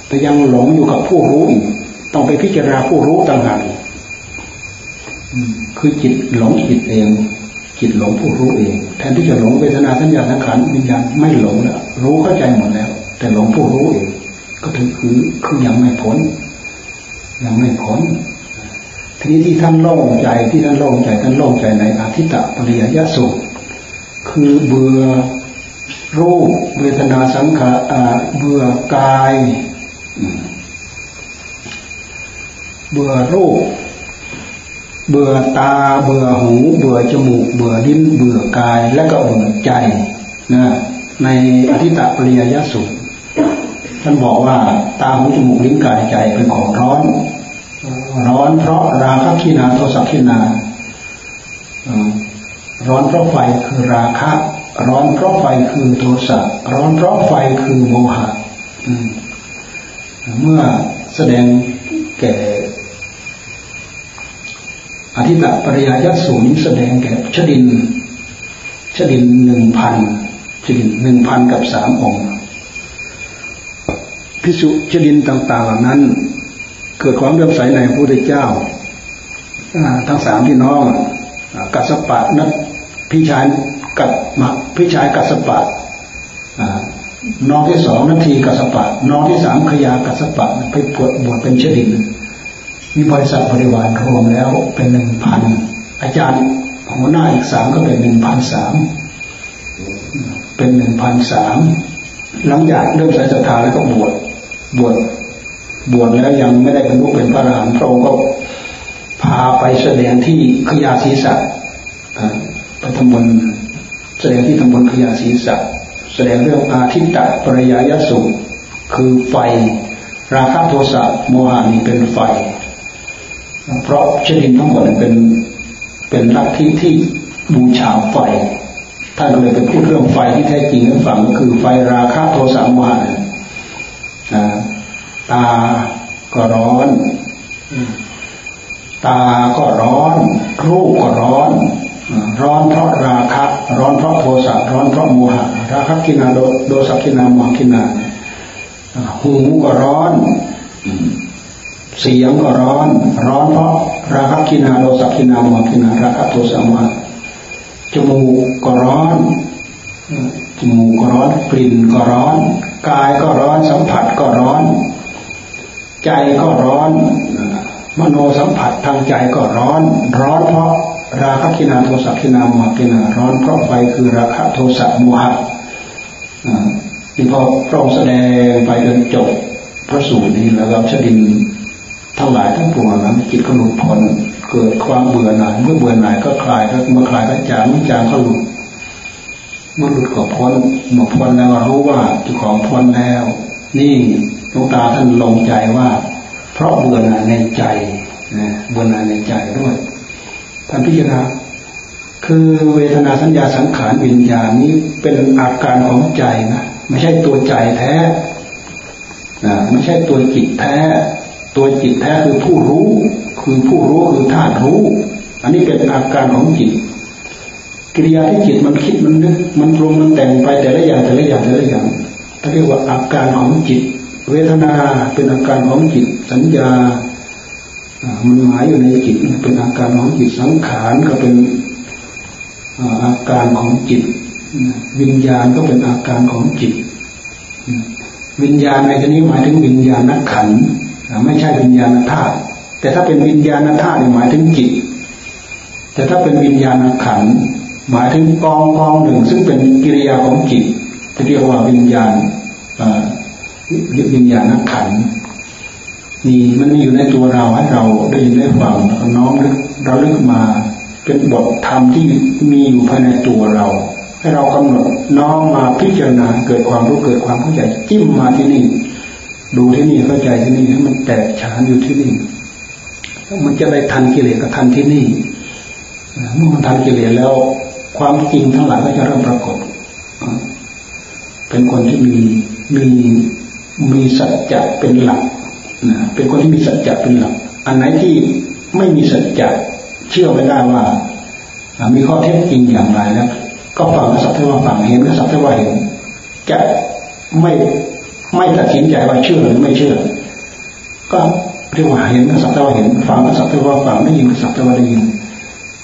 แต่ยังหลงอยู่กับผู้รู้อีกต้องไปพิจารณาผู้รู้ต่างหากคือจิตหลงจิตเอง จิตหลงผู้รู้เอง แทนที่จะหลงเวทนาสัญญาสังขารวิญญาณไม่หลงแล้วรู้เข้าใจหมดแล้ว แต่หลงผู้รู้เอง ก็ถือคือคือยังไม่พ้น ยังไม่พ้นทีนี้ที่ท่านโล่งใจที่ท่านโล่งใจท่านโล่งใจในอาทิตตปริยยสุขคือเบื่อรูปเวทนาสังขารเบื่อกายเบื่อรูป เบื่อตา เบื่อหู เบื่อจมูก เบื่อลิ้น เบื่อกาย และก็เบื่อใจนะในอธิตะปริยยสุข ท่านบอกว่าตาหูจมูกลิ้นกายใจเป็นของร้อน ร้อนเพราะราคะขีนาโทสักขีนาร้อนเพราะไฟคือราคะ ร้อนเพราะไฟคือโทสะร้อนเพราะไฟคือโมหะเมื่อแสดงแก่อธิตะปริยยัสูนี้แสดงแก่ชดินชดินหนึ่งพันชดินหนึ่งพันกับสามองค์ พิสุชดินต่าง ๆ เหล่านั้น เกิดความเลื่อมใสในพระพุทธเจ้าทั้งสามพี่น้องกัสปะนัทพี่ชายกัดมาพี่ชายกัสปะน้องที่สองนาทีกัสปะน้องที่สามขยากัสปะไปปวดบวชเป็นชดินมีบริษัทบริวารรวมแล้วเป็นหนึ่งพันอาจารย์หัวหน้าอีกสามก็เป็นหนึ่งพันสามเป็นหนึ่งพันสามหลังจากเริ่มใส่ศรัทธาแล้วก็บวช บวชบวชแล้วยังไม่ได้บรรลุเป็นพระอรหันต์พระองค์ก็พาไปแสดงที่ขยาศีสัตไปทำบุญแสดงที่ทำบุญขยาศีสัตแสดงเรื่องอาทิตตะปริยายสุคือไฟราคะโทสะโมหานี่เป็นไฟ เพราะชนินทั้งหมดเป็นเป็นลัทธิที่บูชาไฟท่านก็เลยไปพูดเรื่องไฟที่แท้จริงให้ฟังก็คือไฟราคะโทสะโมหะ ตาก็ร้อน ตาก็ร้อน รูปก็ร้อน ร้อนเพราะราคะ ร้อนเพราะโทสะ ร้อนเพราะโมหะ ราคะกินาโดโดสักกินาโมหกินาหูก็ร้อน เสียงก็ร้อน ร้อนเพราะราคะกินาโลสักกินาโมหกินา ราคะโทสะโมาจมูกก็ร้อน จมูกก็ร้อนกลิ่นก็ร้อน กายก็ร้อนสัมผัสก็ร้อน ใจก็ร้อน มโนสัมผัสทางใจก็ร้อน ร้อนเพราะราคะกินาโทสะกินาโมกินาร้อนเพราะไฟคือราคะโทสะโมหะนี่พอพระองค์แสดงไปจนจบพระสูตรนี้แล้วก็ชดินทั้งหลายทั้งปวงนั้นจิตก็หลุดพ้นเกิดความเบื่อหน่ายเมื่อเบื่อหน่ายก็คลายก็เมื่อคลายก็จางเมื่อจางก็หลุด เมื่อหลุดก็พ้นเมื่อพ้นแล้วรู้ว่าจ้าของพ้นแล้ว นี่หลวงตาท่านลงใจว่า เพราะเบื่อหน่ายในใจนะเบื่อหน่ายในใจด้วยท่านพิจารณาคือเวทนาสัญญาสังขารวิญญาณนี้เป็นอาการของใจนะไม่ใช่ตัวใจแท้นะไม่ใช่ตัวจิตแท้ ตัวจิตแท้คือผู้รู้ คือผู้รู้คือธาตุรู้ อันนี้เป็นอาการของจิต กิริยาที่จิตมันคิดมันนึกมันปรุงมันแต่งไปแต่ละอย่างแต่ละอย่างแต่ละอย่างถ้าเรียกว่าอาการของจิต เวทนาเป็นอาการของจิต สัญญามันหมายอยู่ในจิตเป็นอาการของจิตสังขารก็เป็นอาการของจิต วิญญาณก็เป็นอาการของจิต วิญญาณในที่นี้หมายถึงวิญญาณนักขันไม่ใช่วิญญาณธาตุแต่ถ้าเป็นวิญญาณธาตุหมายถึงจิต แต่ถ้าเป็นวิญญาณขัน หมายถึงกองกองหนึ่ง ซึ่งเป็นกิริยาของจิตที่เรียกว่าวิญญาณวิญญาณขันมีมันมีอยู่ในตัวเราให้เราได้ยินได้ฟังน้อมนึกเราเลือกมาเป็นบทธรรมที่มีอยู่ภายในตัวเรา ให้เรากำหนดน้อมมาพิจารณาเกิดความรู้เกิดความเข้าใจจิ้มมาที่นี่ ดูที่นี่เข้าใจที่นี่ให้มันแตกฉานอยู่ที่นี่มันจะได้ทันกิเลสกับทันที่นี่เมื่อมันทันกิเลสแล้ว ความจริงทั้งหลายก็จะเริ่มปรากฏเป็นคนที่มีมีมีสัจจะเป็นหลักนะเป็นคนที่มีสัจจะเป็นหลัก อันไหนที่ไม่มีสัจจะเชื่อไม่ได้ว่า มีข้อเท็จจริงอย่างไรแล้วก็ฟังสัพทว่าฟังเห็นก็สัพทว่าเห็นจะไม่ไม่ตัดสินใจว่าเชื่อหรือไม่เชื่อ ก็เรียกว่าเห็นก็สัพทว่าเห็นฟังก็สัพทว่าฟังได้ยินก็สัพทว่าได้ยิน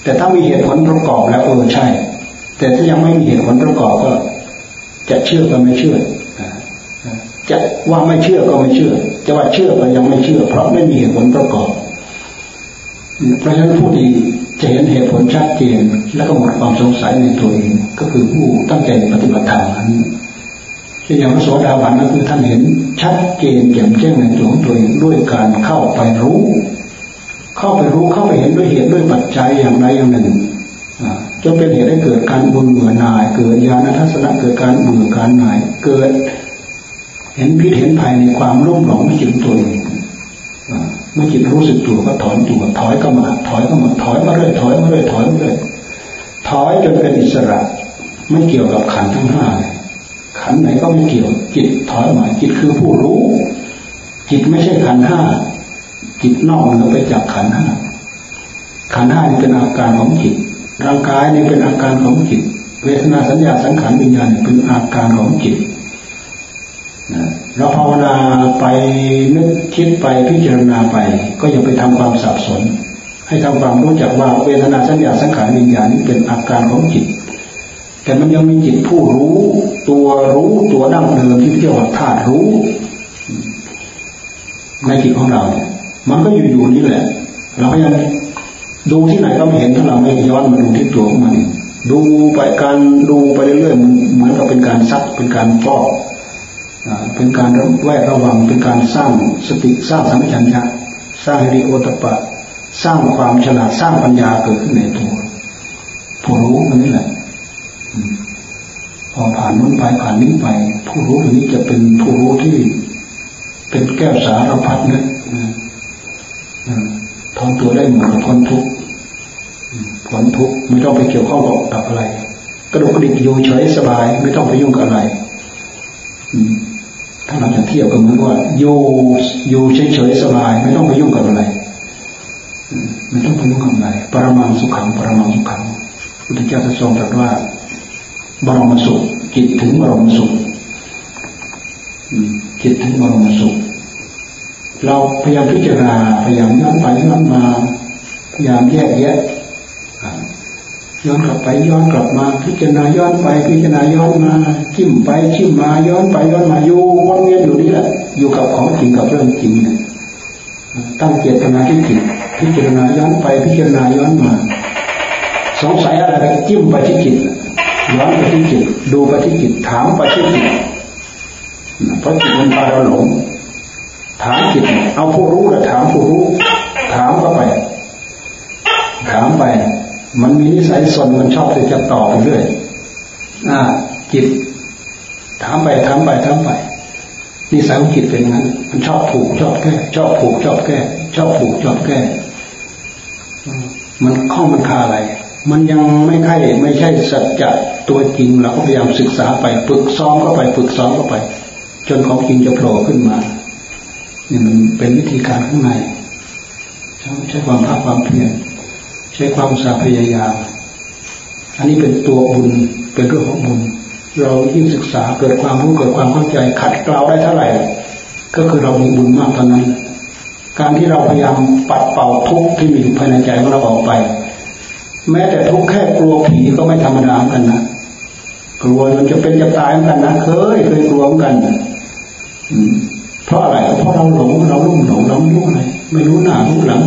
แต่ถ้ามีเหตุผลประกอบแล้วเออใช่ แต่ถ้ายังไม่มีเหตุผลประกอบก็ จะเชื่อก็ไม่เชื่อจะว่าไม่เชื่อก็ไม่เชื่อ จะว่าเชื่อก็ยังไม่เชื่อ เพราะไม่มีเหตุผลประกอบ เพราะฉะนั้นผู้ดีจะเห็นเหตุผลชัดเจนและก็หมดความสงสัยในตัวเองก็คือผู้ตั้งใจปฏิบัติธรรมนั้นเช่นอย่างพระโสดาบันก็คือท่านเห็นชัดเจนแจ่มแจ้งในตัวของตัวเองด้วยการเข้าไปรู้ เข้าไปรู้เข้าไปเห็นด้วยเหตุด้วยปัจจัยอย่างใดอย่างหนึ่ง จนเป็นเหตุให้เกิดการบุญเหมือนาย เกิดญาณทัศนะเกิดการเบื่อการหน่ายเกิด เห็นพิษเห็นภัยในความรุ่มหลงไม่จิตตัวเองเมื่อจิตรู้สึกตัวก็ถอนตัวถอยก็มาถอยก็มาถอยมาเรื่อยถอยมาเรื่อยถอยมาเรื่อยถอยจนเป็นอิสระไม่เกี่ยวกับขันทั้งห้าขันไหนก็ไม่เกี่ยว จิตถอยมาจิตคือผู้รู้ จิตไม่ใช่ขันห้าจิตนอกเหนือไปจากขันห้าขันห้าเป็นอาการของจิต ร่างกายนี่เป็นอาการของจิต เวทนาสัญญาสังขารวิญญาณเป็นอาการของจิตเราภาวนาไปนึกคิดไปพิจารณาไป ก็อย่าไปทำความสับสน ให้ทำความรู้จักว่าเวทนาสัญญาสังขารวิญญาณนี้เป็นอาการของจิต แต่มันยังมีจิตผู้รู้ ตัวรู้ตัวดั้งเดิมที่เรียกว่าธาตุรู้ในจิตของเราเนี่ยมันก็อยู่อยู่นี่แหละ เราพยายาม ดูที่ไหนก็ไม่เห็นถ้าเราไม่ย้อนมาดูที่ตัวของมัน ดูไปการดูไปเรื่อยๆเหมือนกับเป็นการซักเป็นการฟอกเป็นการแวดระวังเป็นการสร้างสติสร้างสัมผัสัญญาสร้างริโอตปะ สร้างความฉลาดสร้างปัญญาเกิดขึ้นในตัวผู้รู้มันนี่แหละพอผ่านนู้นไปผ่านนี้ไป ผู้รู้ตัวนี้จะเป็นผู้รู้ที่เป็นแก้วสารพัดนะทอนตัวได้เหมือนกับพ้นทุกข์ พ้นทุกข์ไม่ต้องไปเกี่ยวข้องกับอะไร กระดูกกระดิกอยู่เฉยสบาย ไม่ต้องไปยุ่งกับอะไรถ้าเราจะเที่ยบก็เหมือนว่าอยู่อยู่เฉยๆสบาย ไม่ต้องไปยุ่งกับอะไรไม่ต้องไปยุ่งกับอะไรปรมังสุขังปรมังสุขังพุทธเจ้าทรงตรัสว่า บรมสุข จิตถึงบรมสุขจิตถึงบรมสุข เราพยายามพิจารณาพยายามย้อนไปย้อนมาพยายามแยกแยะ ย้อนกลับไปย้อนกลับมา พิจารณาย้อนไป พิจารณาย้อนมาจิ้มไปจิ้มมาย้อนไปย้อนมาอยู่วนเวียนอยู่นี่แหละอยู่กับของจริงกับเรื่องจริงตั้งเจตนาที่ผิดพิจารณาย้อนไปพิจารณาย้อนมา สงสัยอะไรก็จิ้มไปที่จิตย้อนไปที่จิตดูไปที่จิตถามไปที่จิตเพราะจิตมันพาเราหลงถามจิตเอาผู้รู้แล้วถามผู้รู้ ถามเข้าไป ถามไป มันมีนิสัยสนมันชอบที่จะต่อไปเรื่อยอ่าจิตถามไปถามไปถามไปนิสัยของจิตเป็นงั้น มันชอบผูกชอบแก้ชอบผูกชอบแก้ชอบผูกชอบแก้มันข้องมันคาอะไร มันยังไม่ใช่ไม่ใช่สัจจะตัวจริงเราก็พยายามศึกษาไปฝึกซ้อมเข้าไปฝึกซ้อมเข้าไป จนของจริงจะโผล่ขึ้นมานี่มันเป็นวิธีการข้างในใช้ความภาคความเพียร ใช้ความสาพยายาม อันนี้เป็นตัวบุญเป็นเรื่องของบุญ เรายิ่งศึกษาเกิดความรู้เกิดความเข้าใจขัดเกลาได้เท่าไหร่ ก็คือเรามีบุญมากเท่านั้น การที่เราพยายามปัดเป่าทุกข์ที่มีอยู่ภายในใจของเราออกไป แม้แต่ทุกข์แค่กลัวผีก็ไม่ธรรมดากันนะกลัวมันจะเป็นจะตายเหมือนกันนะเคยเคยกลัวเหมือนกันเพราะอะไรเพราะเราหลงเราลุ่มหลงเราไม่รู้อะไรไม่รู้หน้ารู้หลัง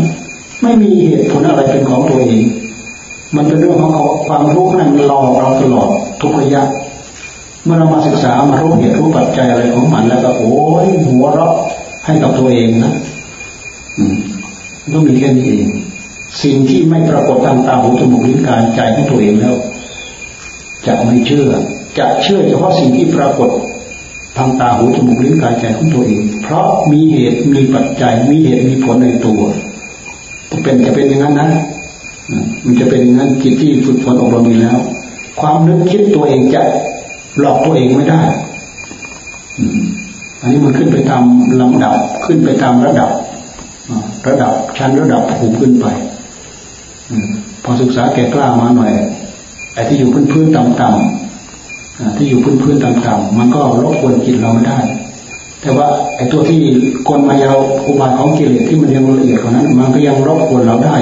ไม่มีเหตุผลอะไรเป็นของตัวเอง มันเป็นเรื่องของความรู้นั้นหลอเราตลอดทุกระยะมื่อเรามาศึกษามารู้เหตุรู้ปัจจัยอะไรของมันแล้วก็โอ้ยหัวเราะให้กับตัวเองนะอืมก็มีแค่นี้เอง สิ่งที่ไม่ปรากฏทางตาหูจมูกลิ้นกายใจของตัวเองแล้วจะไม่เชื่อ จะเชื่อเฉพาะสิ่งที่ปรากฏทางตาหูจมูกลิ้นกายใจของตัวเอง เพราะมีเหตุมีปัจจัยมีเหตุมีผลในตัว เป็นจะเป็นอย่างนั้นนะมันจะเป็นอย่างนั้นจิตที่ฝึกฝนอบรมมีแล้ว ความนึกคิดตัวเองจะหลอกตัวเองไม่ได้อันนี้มันขึ้นไปตามลำดับขึ้นไปตามระดับระดับชั้นระดับภูมิขึ้นไปพอศึกษาแก่กล้ามาหน่อยไอ้ที่อยู่พื้นพื้นต่ำๆที่อยู่พื้นพื้นต่ำๆมันก็รบกวนจิตเราไม่ได้ แต่ว่าไอ้ตัวที่กลมายาวอุบายของกิเลสที่มันยังละเอียดกว่านั้น มันก็ยังรบกวนเราได้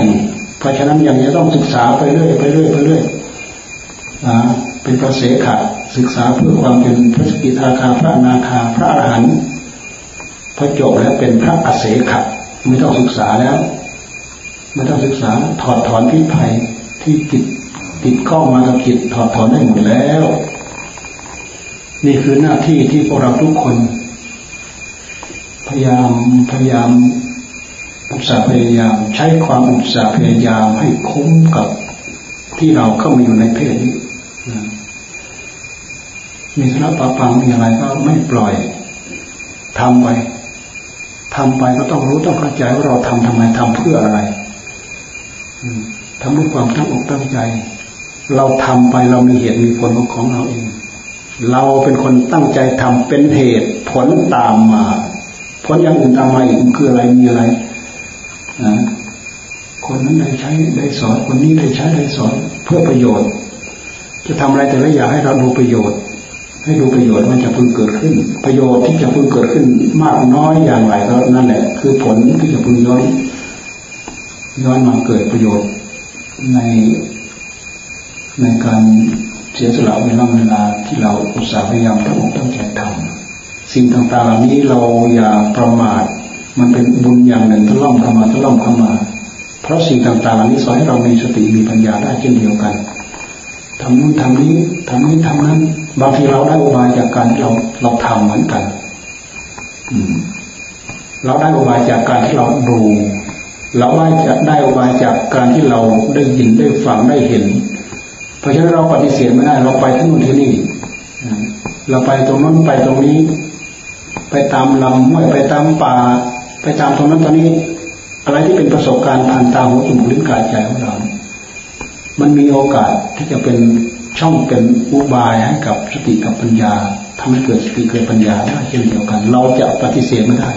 เพราะฉะนั้นยังจะต้องศึกษาไปเรื่อยไปเรื่อยไปเรื่อยเป็นพระเสขะศึกษาเพื่อความเป็นพระสกิทาคาพระนาคาพระอรหันต์พระจบแล้วเป็นพระอเสขะไม่ต้องศึกษาแล้วไม่ต้องศึกษาถอดถอนพิษภัยที่ติดติดข้องมากับจิตถอดถอนได้หมดแล้ว นี่คือหน้าที่ที่พวกเราทุกคน พยายามพยายามอุตสาห์พยายาม ใช้ความอุตสาห์พยายามให้คุ้มกับที่เราเข้ามาอยู่ในเพศนี้มีธุระปะปังมีอะไรก็ไม่ปล่อยทำไปทำไปก็ต้องรู้ต้องเข้าใจว่าเราทำทำไมทำเพื่ออะไรทำด้วยความตั้งอกตั้งใจ เราทำไปเรามีเหตุมีผลของเราเอง เราเป็นคนตั้งใจทำเป็นเหตุผลตามมา ผลอย่างอื่นตามมาอีกคืออะไรมีอะไรนะคนนั้นได้ใช้ได้สอนคนนี้ได้ใช้ได้สอนเพื่อประโยชน์ จะทำอะไรแต่ละอย่างให้เราดูประโยชน์ ให้ดูประโยชน์มันจะพึงเกิดขึ้น ประโยชน์ที่จะพึงเกิดขึ้น มากน้อยอย่างไรก็นั่นแหละ คือผลที่จะพึงย้อนย้อนมาเกิดประโยชน์ใน ในการเสียสละเวลาเวลาที่เราอุตส่าห์พยายามทั้งอกตั้งใจทำ สิ่งต่างๆเหล่านี้เราอย่าประมาท มันเป็นบุญอย่างหนึ่งทะล่อมเข้ามาทะล่อมเข้ามา เพราะสิ่งต่างๆเหล่านี้สอนให้เรามีสติมีปัญญาได้เช่นเดียวกันทำนู้นทำนี้ทำนี้ทำนั้น บางทีเราได้อุบายจากการที่เราเราทำเหมือนกัน อืม เราได้อุบายจากการที่เราดูเราได้จะได้อุบายจากการที่เราได้ยินได้ฟังได้เห็น เพราะฉะนั้นเราปฏิเสธไม่ได้เราไปที่นู่นที่นี่เราไปตรงนั้นไปตรงนี้ ไปตามลำห้วยไปตามป่า ไปตามตรงนั้นตรงนี้ อะไรที่เป็นประสบการณ์ผ่านตาหูจมูกลิ้นกายใจของเรา มันมีโอกาสที่จะเป็นช่องเป็นอุบายให้กับสติกับปัญญาทำให้เกิดสติเกิดปัญญาได้เช่นเดียวกัน เราจะปฏิเสธไม่ได้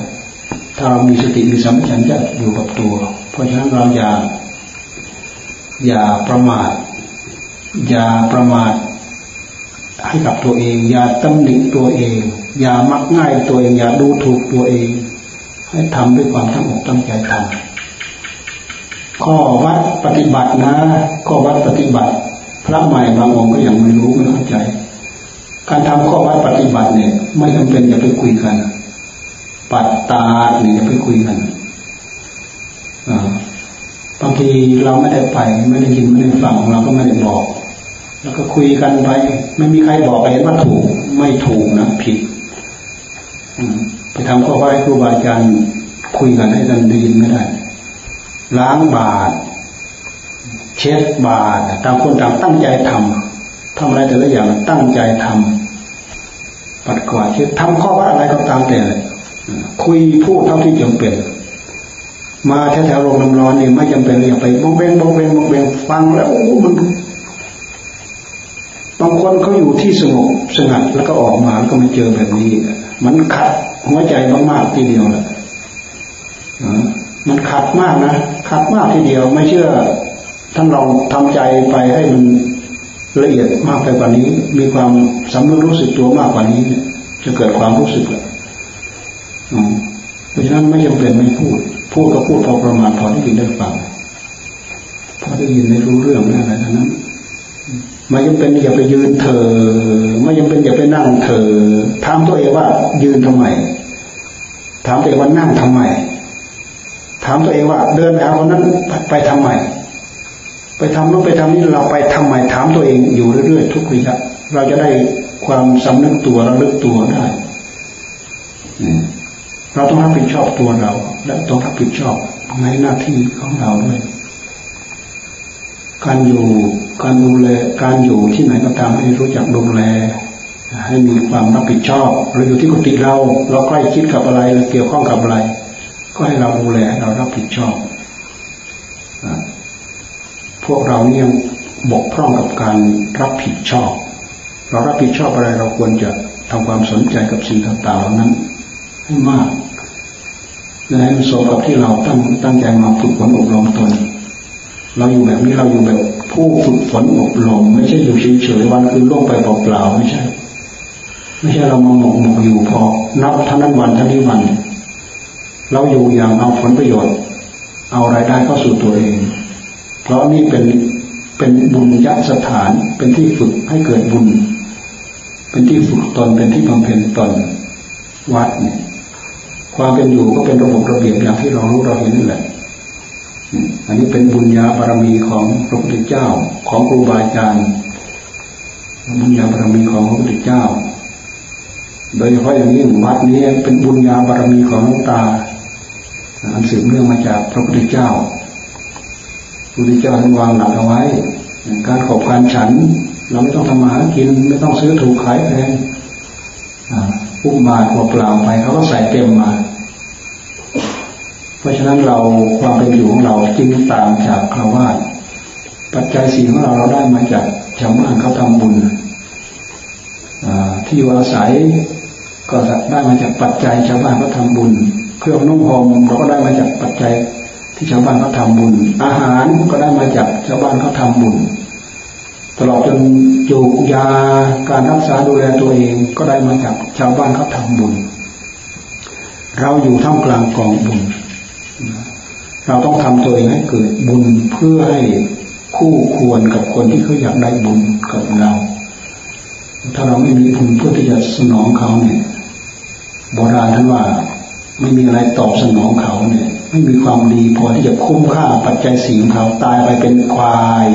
ถ้าเรามีสติมีสัมผัสัญญะอยู่กับตัว เพราะฉะนั้นเราอย่า อย่าประมาท อย่าประมาทให้กับตัวเอง อย่าตำหนิตัวเอง อย่ามักง่ายตัวเอง อย่าดูถูกตัวเอง ให้ทำด้วยความตั้งอกตั้งใจทำข้อวัดปฏิบัตินะข้อวัดปฏิบัติ พระใหม่บางองค์ก็ยังไม่รู้ไม่เข้าใจ การทำข้อวัดปฏิบัติเนี่ย ไม่จำเป็นอย่าไปคุยกัน ปัตตาเนี่ยอย่าไปคุยกันบางทีเราไม่ได้ไปไม่ได้ยินไม่ได้ฟังเราก็ไม่ได้บอกแล้วก็คุยกันไป ไม่มีใครบอกเห็นว่าถูก ไม่ถูกนะ ผิด ไปทำข้อวัดครูบาอาจารย์คุยกันให้กันได้ยินไม่ได้ ล้างบาตรเช็ดบาตรต่างคนต่างตั้งใจทำทำอะไรแต่ละอย่างตั้งใจทำปัดกวาดเช็ดทำข้อว่าอะไรก็ตามแต่คุยพูดเท่าที่จำเป็นมาแถวๆโรงน้ำร้อนนี่ไม่จำเป็นอย่าไปบงเบงบงเบงบงเบงฟังแล้วมันบางคนเขาอยู่ที่สงบสงัดแล้วก็ออกมาแล้วก็มาเจอแบบนี้ มันขัดหัวใจมากๆทีเดียวแหละมันขัดมากนะขัดมากทีเดียว ไม่เชื่อท่านลองทำใจไปให้มันละเอียดมากไปกว่านี้ มีความสำนึกรู้สึกตัวมากกว่านี้จะเกิดความรู้สึกแหละเพราะฉะนั้นไม่จำเป็นไม่พูด พูดก็พูดพอประมาณพอที่ยินได้ฟังพอได้ยินได้รู้เรื่องอะไรทั้งนั้น ไม่จำเป็นอย่าไปยืนเถอไม่จำเป็นอย่าไปนั่งเถอถามตัวเองว่ายืนทำไมถามตัวเองว่านั่งทำไมถามตัวเองว่า เดินไปหาคนนั้นไปทำไมไปทำนู้นไปทำนี้เราไปทำไมถามตัวเองอยู่เรื่อยๆทุกระยะเราจะได้คความสำนึกตัวระลึกตัวได้เราต้องรับผิดชอบตัวเรา และต้องรับผิดชอบในหน้าที่ของเราด้วย การอยู่ การดูแลการอยู่ที่ไหนก็ตามให้รู้จักดูแล ให้มีความรับผิดชอบเราอยู่ที่กุฏิเรา เราใกล้ชิดกับอะไรเราเกี่ยวข้องกับอะไร ก็ให้เราดูแลเรารับผิดชอบพวกเราเนี่ยบกพร่องกับการรับผิดชอบ เรารับผิดชอบอะไรเราควรจะทำความสนใจกับสิ่งต่างๆเหล่านั้นให้มากและให้มันสมกับที่เราตั้งตั้งใจมาฝึกฝนอบรมตน เราอยู่แบบนี้เราอยู่แบบ ผู้ฝึกฝนอบรมไม่ใช่อยู่เฉยๆวันคืนล่วงไปเปล่าๆไม่ใช่ ไม่ใช่เรามาหมกหมกอยู่พอ นับท่านั้นวันท่านี้วัน เราอยู่อย่างเอาผลประโยชน์ เอารายได้เข้าสู่ตัวเอง เพราะนี่เป็นเป็นบุญยัสถานเป็นที่ฝึกให้เกิดบุญ เป็นที่ฝึกตนเป็นที่บำเพ็ญตนวัดเนี่ยความเป็นอยู่ก็เป็นระบบระเบียบอย่างที่เรารู้เราเห็นนี่แหละ อันนี้เป็นบุญญาบารมีของพระพุทธเจ้าของครูบาอาจารย์บุญญาบารมีของพระพุทธเจ้า โดยเฉพาะอย่างยิ่งวัดนี้เป็นบุญญาบารมีของหลวงตาอันสืบเนื่องมาจากพระพุทธเจ้าพระพุทธเจ้าท่านวางหลักเอาไว้ การขอบการฉัน เราไม่ต้องทำมาหากินไม่ต้องซื้อถูกขายแพงอุ้มบาตรเปล่าไปเขาก็ใส่เต็มมา เพราะฉะนั้นเราความเป็นอยู่ของเราจึงต่างจากคราวาสปัจจัยสี่ของเราเราได้มาจากชาวบ้านเขาทำบุญที่อยู่อาศัยก็ได้มาจากปัจจัยชาวบ้านเขาทาบุญ เครื่องนุ่งห่มเราก็ได้มาจากปัจจัยที่ชาวบ้านเขาทาบุญ อาหารก็ได้มาจากชาวบ้านเขาทาบุญ ตลอดจนจูกยาการรักษาดูแลตัวเองก็ได้มาจากชาวบ้านเขาทาบุญ เราอยู่ท่ามกลางกองบุญ เราต้องทำตัวเองให้เกิดบุญเพื่อให้คู่ควรกับคนที่เขาอยากได้บุญกับเรา ถ้าเราไม่มีบุญเพื่อที่จะสนองเขาเนี่ยโบราณท่านว่าไม่มีอะไรตอบสนองเขาเนี่ย ไม่มีความดีพอที่จะคุ้มค่าปัจจัยสีของเขาตายไปเป็นควาย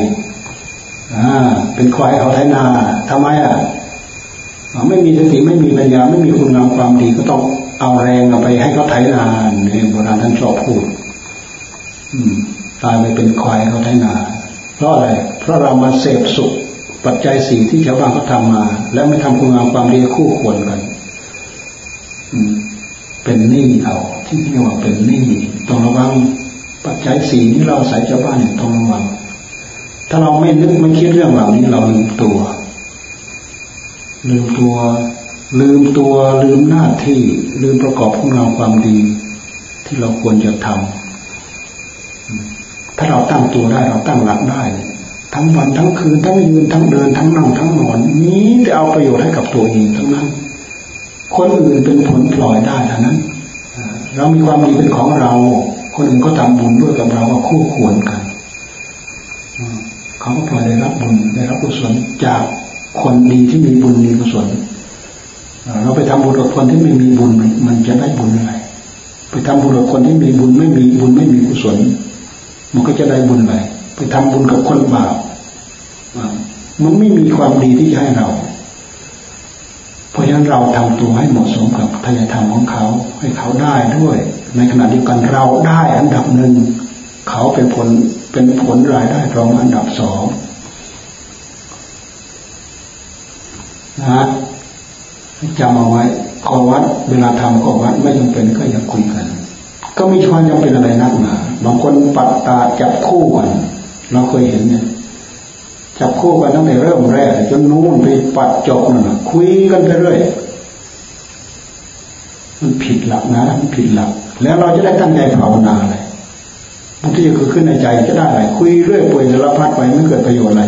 อ่าเป็นควายเขาไถนาทำไมอะไม่มีสติไม่มีปัญญาไม่มีคุณงามความดีก็ต้อง เอาแรงเอาไปให้เขาไถนาเนี่ยโบราณท่านชอบพูดตายไปเป็นควายเขาไถนา เพราะอะไร เพราะเรามาเสพสุข ปัจจัยสี่ที่ชาวบ้านเขาทามา แล้วไม่ทำคุณงามความดีคู่ควรกันเป็นหนี้เอาที่เรียกว่าเป็นหนี้ต้องระวังปัจจัยสี่ที่เราใส่ชาวบ้านเนี่ยต้องระวัง ถ้าเราไม่นึกไม่คิดเรื่องเหล่านี้เราลืมตัวลืมตัว ลืมตัวลืมหน้าที่ ลืมประกอบของเราความดี ที่เราควรจะทำถ้าเราตั้งตัวได้เราตั้งหลักได้ ทั้งวันทั้งคืนทั้งยืนทั้งเดินทั้งนั่งทั้งนอนนี้จะเอาประโยชน์ให้กับตัวเองทั้งนั้น คนอื่นเป็นผลปล่อยได้เท่านั้นเรามีความดีเป็นของเรา คนอื่นก็ทำบุญด้วยกับเราก็คู่ควรกันเขาก็ปล่อยได้รับบุญได้รับกุศลจากคนดีที่มีบุญมีกุศล เราไปทำบุญกับคนที่ไม่มีบุญมันจะได้บุญอะไร ไปทำบุญกับคนที่มีบุญไม่มีบุญไม่มีกุศล มันก็จะได้บุญอะไร ไปทำบุญกับคนบาปมันไม่มีความดีที่จะให้เรา เพราะฉะนั้นเราทำตัวให้เหมาะสมกับทายธรรมของเขา ให้เขาได้ด้วย ในขณะเดียวกันเราได้อันดับหนึ่งเขาเป็นผลเป็นผลรายได้รองอันดับสองนะ จำเอาไว้ขอวัดเวลาทำขอวัดไม่จำเป็นก็อย่าคุยกัน ก็มีความจำเป็นอะไรนักหนาบางคนปัดตาจับคู่กันเราเคยเห็นเนี่ยจับคู่กันตั้งแต่เริ่มแรกจนนู้นไปปัดจบนั่นคุยกันไปเรื่อยมันผิดหลักนะมันผิดหลัก แล้วเราจะได้ตั้งใจภาวนาอะไรบางทีคือขึ้นในใจจะได้อะไรคุยเรื่อยป่วยสารพัดไปไม่เกิดประโยชน์อะไร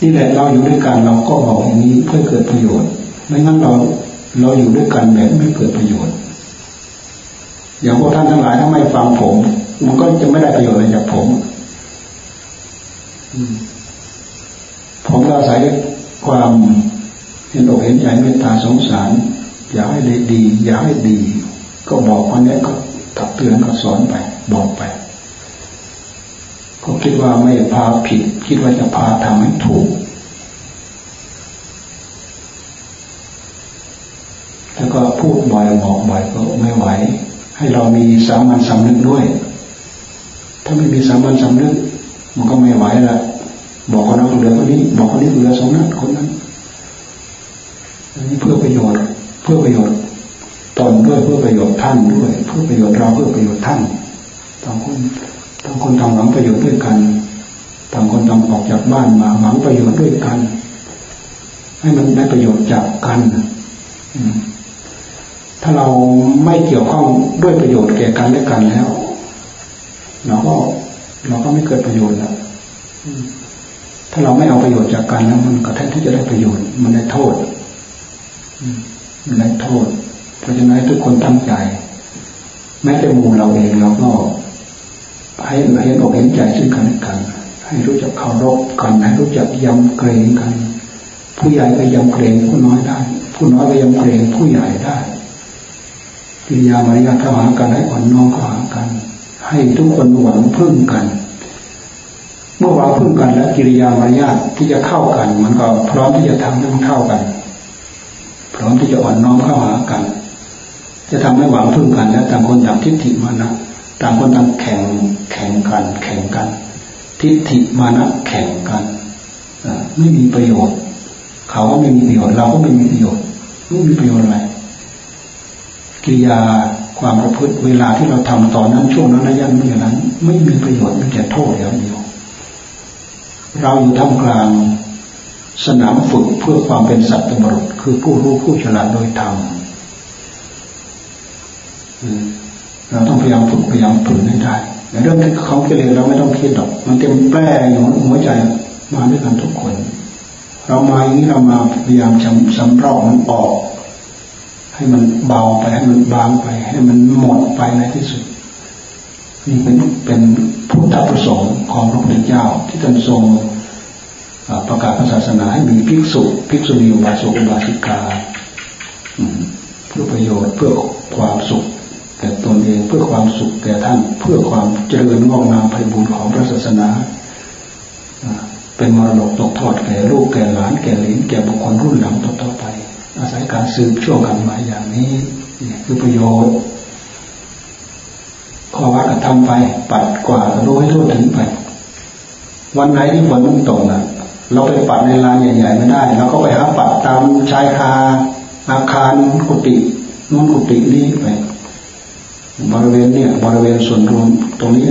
นี่แหละเราอยู่ด้วยกันเราก็บอกอย่างนี้เพื่อเกิดประโยชน์ไม่งั้นเราเราอยู่ด้วยกันแบบไม่เกิดประโยชน์ อย่างพวกท่านทั้งหลายถ้าไม่ฟังผม มันก็จะไม่ได้ประโยชน์อะไรจากผมผมก็อาศัยด้วยความเห็นอกเห็นใจเมตตาสงสาร อยากให้ด้ดีอยากให้ดี ก็บอกคนนี้ก็ถักเตือนก็สอนไป บอกไป ก็คิดว่าไม่พาผิด คิดว่าจะพาทำให้ถูก แล้วก็พูดบ่อยบอกบ่อยก็ไม่ไหว ให้เรามีสามัญสำนึกด้วย ถ้าไม่มีสามัญสำนึก มันก็ไม่ไหวละบอกคนนั้นเหลือคนนี้ บอกคนนี้เหลือสองนั้นคนนั้นอันนี้เพื่อประโยชน์ เพื่อประโยชน์ตนด้วยเพื่อประโยชน์ท่านด้วย เพื่อประโยชน์เราเพื่อประโยชน์ท่านต่างคน ต่างคนทำหวังประโยชน์ด้วยกันต่างคนต่างออกจากบ้านมาหวังประโยชน์ด้วยกัน ให้มันได้ประโยชน์จากกันถ้าเราไม่เกี่ยวข้องด้วยประโยชน์แก่กันและกันแล้วเราก็เราก็ไม่เกิดประโยชน์แล้วถ้าเราไม่เอาประโยชน์จากกันแล้วมันก็แทนที่จะได้ประโยชน์ มันได้โทษมันได้โทษ เพราะฉะนั้นทุกคนตั้งใจ แม้แต่หมู่เราเองเราก็ ให้เห็นอกเห็นใจซึ่งกันและกันให้รู้จักเคารพกันให้รู้จักยำเกรงกัน ผู้ใหญ่ก็ยำเกรงผู้น้อยได้ ผู้น้อยก็ยำเกรงผู้ใหญ่ได้กิริยามารยาทเข้าหากันให้อ่อนน้อมเข้าหากัน ให้ทุกคนหวังพึ่งกัน เมื่อหวังพึ่งกันแล้วกิริยามารยาทที่จะเข้ากัน มันก็พร้อมที่จะทำให้มันเข้ากัน พร้อมที่จะอ่อนน้อมเข้าหากัน จะทำให้หวังพึ่งกันแล้วต่างคนต่างทิฏฐิมานะ ต่างคนต่างแข่งแข่งกัน แข่งกัน ทิฏฐิมานะแข่งกันไม่มีประโยชน์ เขาก็ไม่มีประโยชน์ เราก็ไม่มีประโยชน์ไม่มีประโยชน์อะไรกิริยาความประพฤติเวลาที่เราทำตอนนั้นช่วงนั้นระยะนี้นั้น ไม่มีประโยชน์มีแต่โทษอย่างเดียว เราอยู่ท่ามกลางสนามฝึกเพื่อความเป็นสัตว์บุรุษคือผู้รู้ผู้ฉลาดโดยธรรม เราต้องพยายามฝึกพยายามฝึกให้ได้แต่เรื่องที่เขาเกลียดเราไม่ต้องคิดหรอก มันเต็มแปร่อยู่หัวใจมาด้วยกันทุกคน เรามาอย่างนี้เรามาพยายามจำสำรอกมันออก ให้มันเบาไปให้มันบางไป ให้มันหมดไปในที่สุด นี่เป็นเป็นพุทธประสงค์ของพระพุทธเจ้าที่ท่านทรงประกาศศาสนาให้มีภิกษุภิกษุณีอุบาสกอุบาสิกาเพื่อประโยชน์เพื่อความสุข แก่ตนเองเพื่อความสุขแก่ท่านเพื่อความเจริญงอกงามไพบูรณ์ของพระศาสนาเป็นมรดกตกทอดแก่ลูกแก่หลานแก่หลินแก่บุคคลรุ่นหลังต่อไป อาศัยการสืบช่วงกันมาอย่างนี้นี่คือประโยชน์ข้อวัดก็ทำไป ปัดกว่ารู้ให้ทั่วถึงไป วันไหนที่ฝนมันตกนะเราไปปัดในลานใหญ่ๆไม่ได้เราก็ไปหาปัดตามชายคาอาคารกุฏินู้นกุฏินี้ไป บริเวณเนี่ยบริเวณส่วนรวมตรงนี้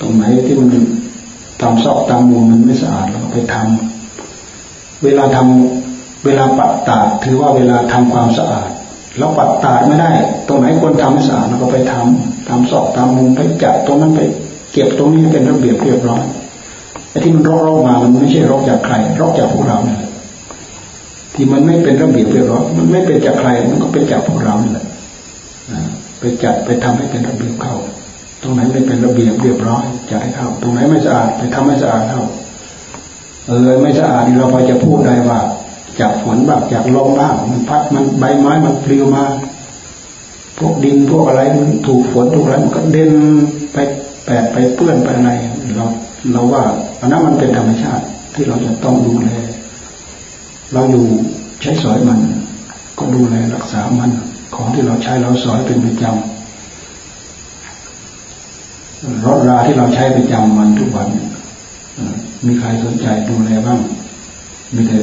ตรงไหนที่มันตามซอกตามมุมมันไม่สะอาดเราก็ไปทำเวลาทำเวลาปัดตาดถือว่าเวลาทำความสะอาดเราปัดตาดไม่ได้ ตรงไหนควรทำให้สะอาดเราก็ไปทำตามซอกตามมุมไปจัดตรงนั้นไปเก็บตรงนี้เป็นระเบียบเรียบร้อยไอ้ที่มันรกๆมามันไม่ใช่รกจากใครรกจากพวกเราเนี่ยที่มันไม่เป็นระเบียบเรียบร้อยมันไม่เป็นจากใครมันก็เป็นจากพวกเราเนี่ยแหละ ไปจัดไปทำให้เป็นระเบียบเข้าตรงไหนไม่เป็นระเบียบเรียบร้อยจัดให้เข้า ตรงไหนไม่สะอาดไปทำให้สะอาดเข้าเออไม่สะอาดเราพอจะพูดได้ว่าจากฝนบ้างจากลมบ้างมันพัดมันใบไม้มันปลิวมา พวกดินพวกอะไรมันถูกฝนถูกอะไรมันก็เด่นไปแปดไปเปื้อนไปอะไรเราเราว่าอันนั้นมันเป็นธรรมชาติที่เราจะต้องดูแลเราอยู่ใช้สอยมัน ก็ดูแลรักษามัน ของที่เราใช้เราสอยเป็นประจำรถราที่เราใช้ประจำมันทุกวันมีใครสนใจดูแลบ้าง มีแต่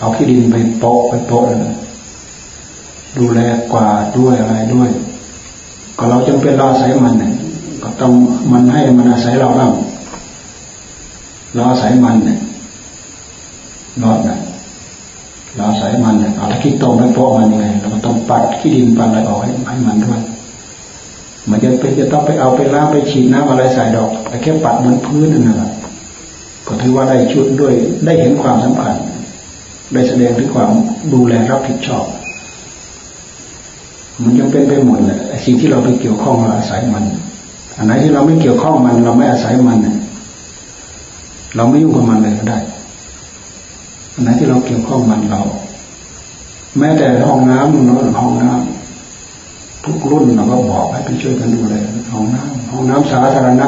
เอาขี้ดินไปโปะไปโปะเลยดูแลกว่าด้วยอะไรด้วย ก็เราจำเป็นเราอาศัยมันเนี่ยก็ต้องมันให้มันอาศัยเราบ้างเราอาศัยมันเนี่ยรอดนะ เราอาศัยมันเนี่ยเอาถ้าขี้ตรงไปโปะมันยังไงเราก็ต้องปัดขี้ดินปัดอะไรออกให้ให้มันด้วยมันจะเป็นจะต้องไปเอาไปล้างไปฉีดน้ำอะไรใส่ดอกแต่แค่ปัดมันพื้นนั่นแหละก็ถือว่าได้ชุดด้วยได้เห็นความสำคัญได้แสดงถึงความดูแลรับผิดชอบ มันยังเป็นไปหมดแหละสิ่งที่เราไปเกี่ยวข้องเราอาศัยมัน อันไหนที่เราไม่เกี่ยวข้องมัน เราไม่อาศัยมันเราไม่ยุ่งกับมันเลยก็ได้ ไหนที่เราเกี่ยวข้องมันเรา แม้แต่ห้องน้ำเนาะห้องน้ำทุกรุ่นเราก็บอกให้ไปช่วยกันดูแลห้องน้ำห้องน้ำสาธารณะ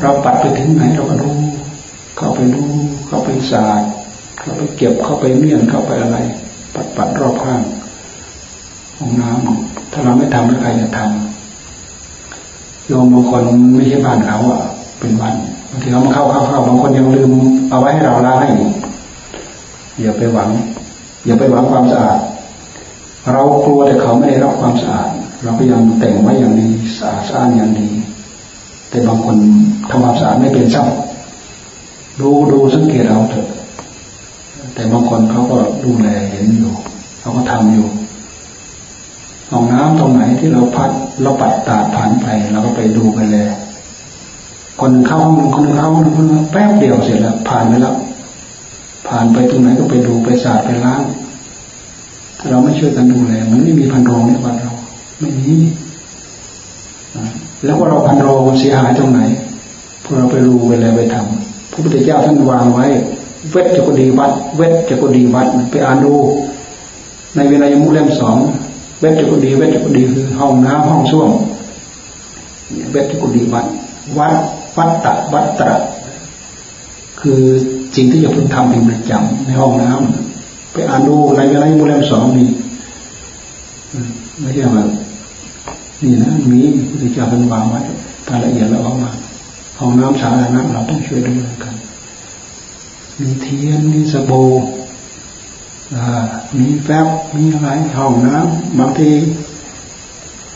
เราปัดไปถึงไหนเราก็ดูเข้าไปดูเข้าไปสาดเข้าไปเก็บเข้าไปเมี่ยนเข้าไปอะไร ปัดปัดรอบข้างห้องน้ำถ้าเราไม่ทำแล้วใครจะทำโยมบางคนไม่ใช่บ้านเขาอะ เป็นวันบางทีเขามาเข้าเข้าเข้าบางคนยังลืมเอาไว้ให้เราล้างให้อ อย่าไปหวัง อย่าไปหวังความสะอาด เรากลัวแต่เขาไม่ได้รับความสะอาด เราพยายามแต่งไว้อย่างดีสะอาดสะอาดอย่างดีแต่บางคนทำความสะอาดไม่เป็นซ้ำดูดูสังเกตเอาเถอะ แต่บางคนเขาก็ดูแลเห็นอยู่เขาก็ทำอยู่ห้องน้ำตรงไหนที่เราพัดเราปัดตาผ่านไปเราก็ไปดูไปเลยคนเข้าห้องคนเข้าคนแป๊บเดียวเสร็จแล้วผ่านไปแล้ว ผ่านไปตรงไหนก็ไปดูไปสาดไปล้างถ้าเราไม่ช่วยกันดูแลมันไม่มีพันโรงในบ้านเราไม่มีแล้วว่าเราพันโรงเสียหายตรงไหนพวกเราไปรู้ไปแล้วไปทำพระพุทธเจ้าท่านวางไว้ เวทจะกดีวัด เวทจะกดีวัดไปอ่านดูในเวลายมุเล่มสองเวทจะกดีเวทจะกดีคือห้องน้ำห้องส้วมเวทจะกดีวัดวัดวัตตะวัตตะ คือสิ่งที่จะพึงทำเป็นประจำในห้องน้ำไปอ่านดูในเวลายมุเล่มสองนี่ไม่ใช่ว่านี่นะมีพุทธเจ้าท่านวางไว้รายละเอียดแล้วออกมาห้องน้ำสาธารณะเราต้องช่วยดูกัน มีเทียนมีสบู่มีแฟบมีอะไรห้องน้ำบางที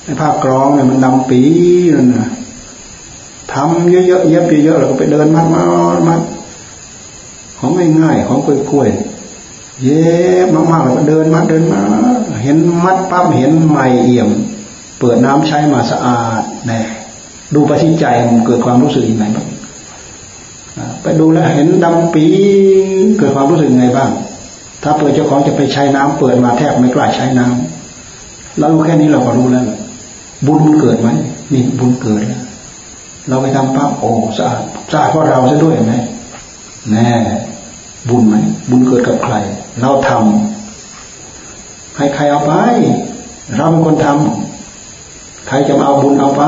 ในภากรองเนี่ยมันดำปีนั่นนะทำเยอะๆเย็บเยอะๆแล้วก็ไปเดินมัดมามัด ของง่ายๆของกล้วยๆเย็บมากๆแล้วก็เดินมาเดินมา เห็นมัดปั๊บเห็นใหม่เอี่ยม เปิดน้ำใช้มาสะอาดแน่ดูไปที่ใจมันเกิดความรู้สึกยังไงบ้างไปดูแลเห็นดำปีเกิดความรู้สึกยังไงบ้าง ถ้าเปิดเจ้าของจะไปใช้น้ำเปิดมาแทบไม่กล้าใช้น้ำเราแค่นี้เราก็รู้แล้วบุญมันเกิดไหมนี่บุญเกิดแล้วเราไปทำปั๊บโอ้สะอาดสะอาดเพราะเราซะด้วยไหมแน่ บุญไหมบุญเกิดกับใคร เราทำให้ใครเอาไปเราเป็นคนทำใครจะมาเอาบุญเอาไป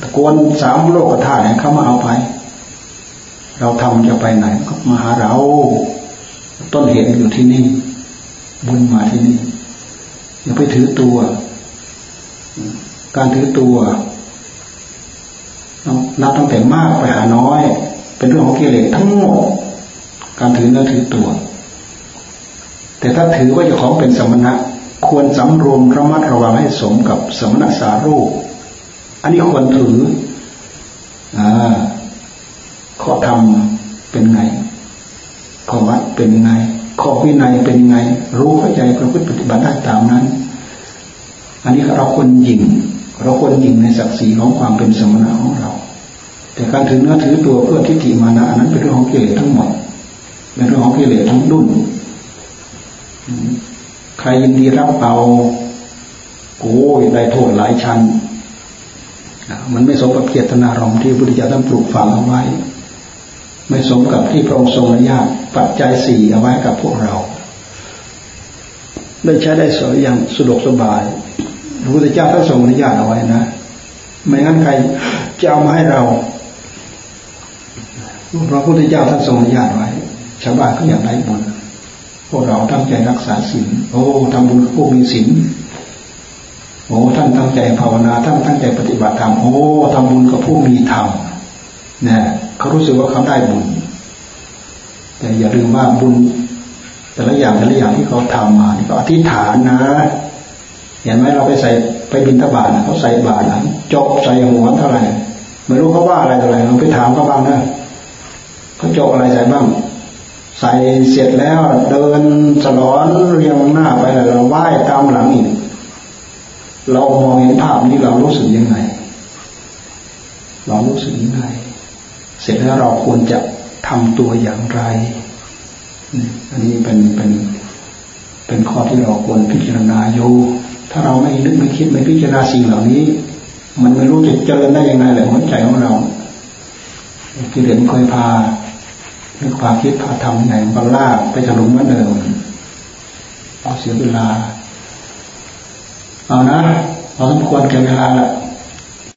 ตะโกนสามโลกธาตุเนี่ยเขามาเอาไป เราทำจะไปไหนก็มาหาเรา ต้นเหตุอยู่ที่นี่ บุญมาที่นี่อย่าไปถือตัว การถือตัวนับตั้งแต่มากไปหาน้อย เป็นเรื่องของกิเลสทั้งหมด การถือเนื้อถือตัว แต่ถ้าถือว่าเจ้าของเป็นสมณะ ควรสำรวมระมัดระวังให้สมกับสมณะสารูปอันนี้ควรถืออ่าข้อธรรมเป็นไงข้อวัดเป็นไงข้อวินัยเป็นไง รู้เข้าใจประพฤติปฏิบัติได้ตามนั้น อันนี้เราควรยิงเราควรยิงในศักดิ์ศรีของความเป็นสมณะของเรา แต่การถือเนื้อถือตัวเพื่อทิฏฐิมานะอันนั้นเป็นเรื่องของกิเลสทั้งหมด เป็นเรื่องของกิเลสทั้งดุนใครยินดีรับเอาโอ้ยได้โทษหลายชั้นมันไม่สมกับเกียรตินารมที่พุทธเจ้าท่านปลูกฝังเอาไว้ ไม่สมกับที่พระองค์ทรงอนุญาตปัจจัยสี่เอาไว้กับพวกเราได้ใช้ได้สวยอย่างสะดวกสบายพระพุทธเจ้าท่านทรงอนุญาตเอาไว้นะ ไม่งั้นใครจะเอามาให้เราพระพุทธเจ้าท่านทรงอนุญาตไว้ ชาวบ้านก็อยากได้บุญพวกเราตั้งใจรักษาศีลโอ้ทำบุญกับผู้มีศีลโอ้ท่านตั้งใจภาวนาท่านตั้งใจปฏิบัติธรรมโอ้ทำบุญกับผู้มีธรรมเนี่ยเขารู้สึกว่าเขาได้บุญ แต่อย่าลืมว่าบุญ แต่ละอย่างแต่ละอย่างที่เขาทำมาเขาอธิษฐานนะเห็นไหมเราไปใส่ไปบินทบาทเขาใส่บาตรจบใส่หัวเท่าไหร่ไม่รู้เขาว่าอะไรเท่าไหร่เราไปถามเขาบ้างนะเขาจบอะไรใส่บ้าง ใส่เสร็จแล้วเดินสลอนเรียงหน้าไปเราไหว้ตามหลังอีกเรามองเห็นภาพนี้เรารู้สึกยังไง เรารู้สึกยังไง เสร็จแล้วเราควรจะทำตัวอย่างไร อันนี้เป็นเป็นเป็นข้อที่เราควรพิจารณาอยู่ ถ้าเราไม่นึกไม่คิดไม่พิจารณาสิ่งเหล่านี้ มันไม่รู้จะเจริญได้ยังไงเลยหัวใจของเรากิเลสเคยพา นึกความคิดพาทำไงก็ลาไปถลุงเมือนเดิมเอาเสียเวลา เอานะเราสมควรแก่เวลาละ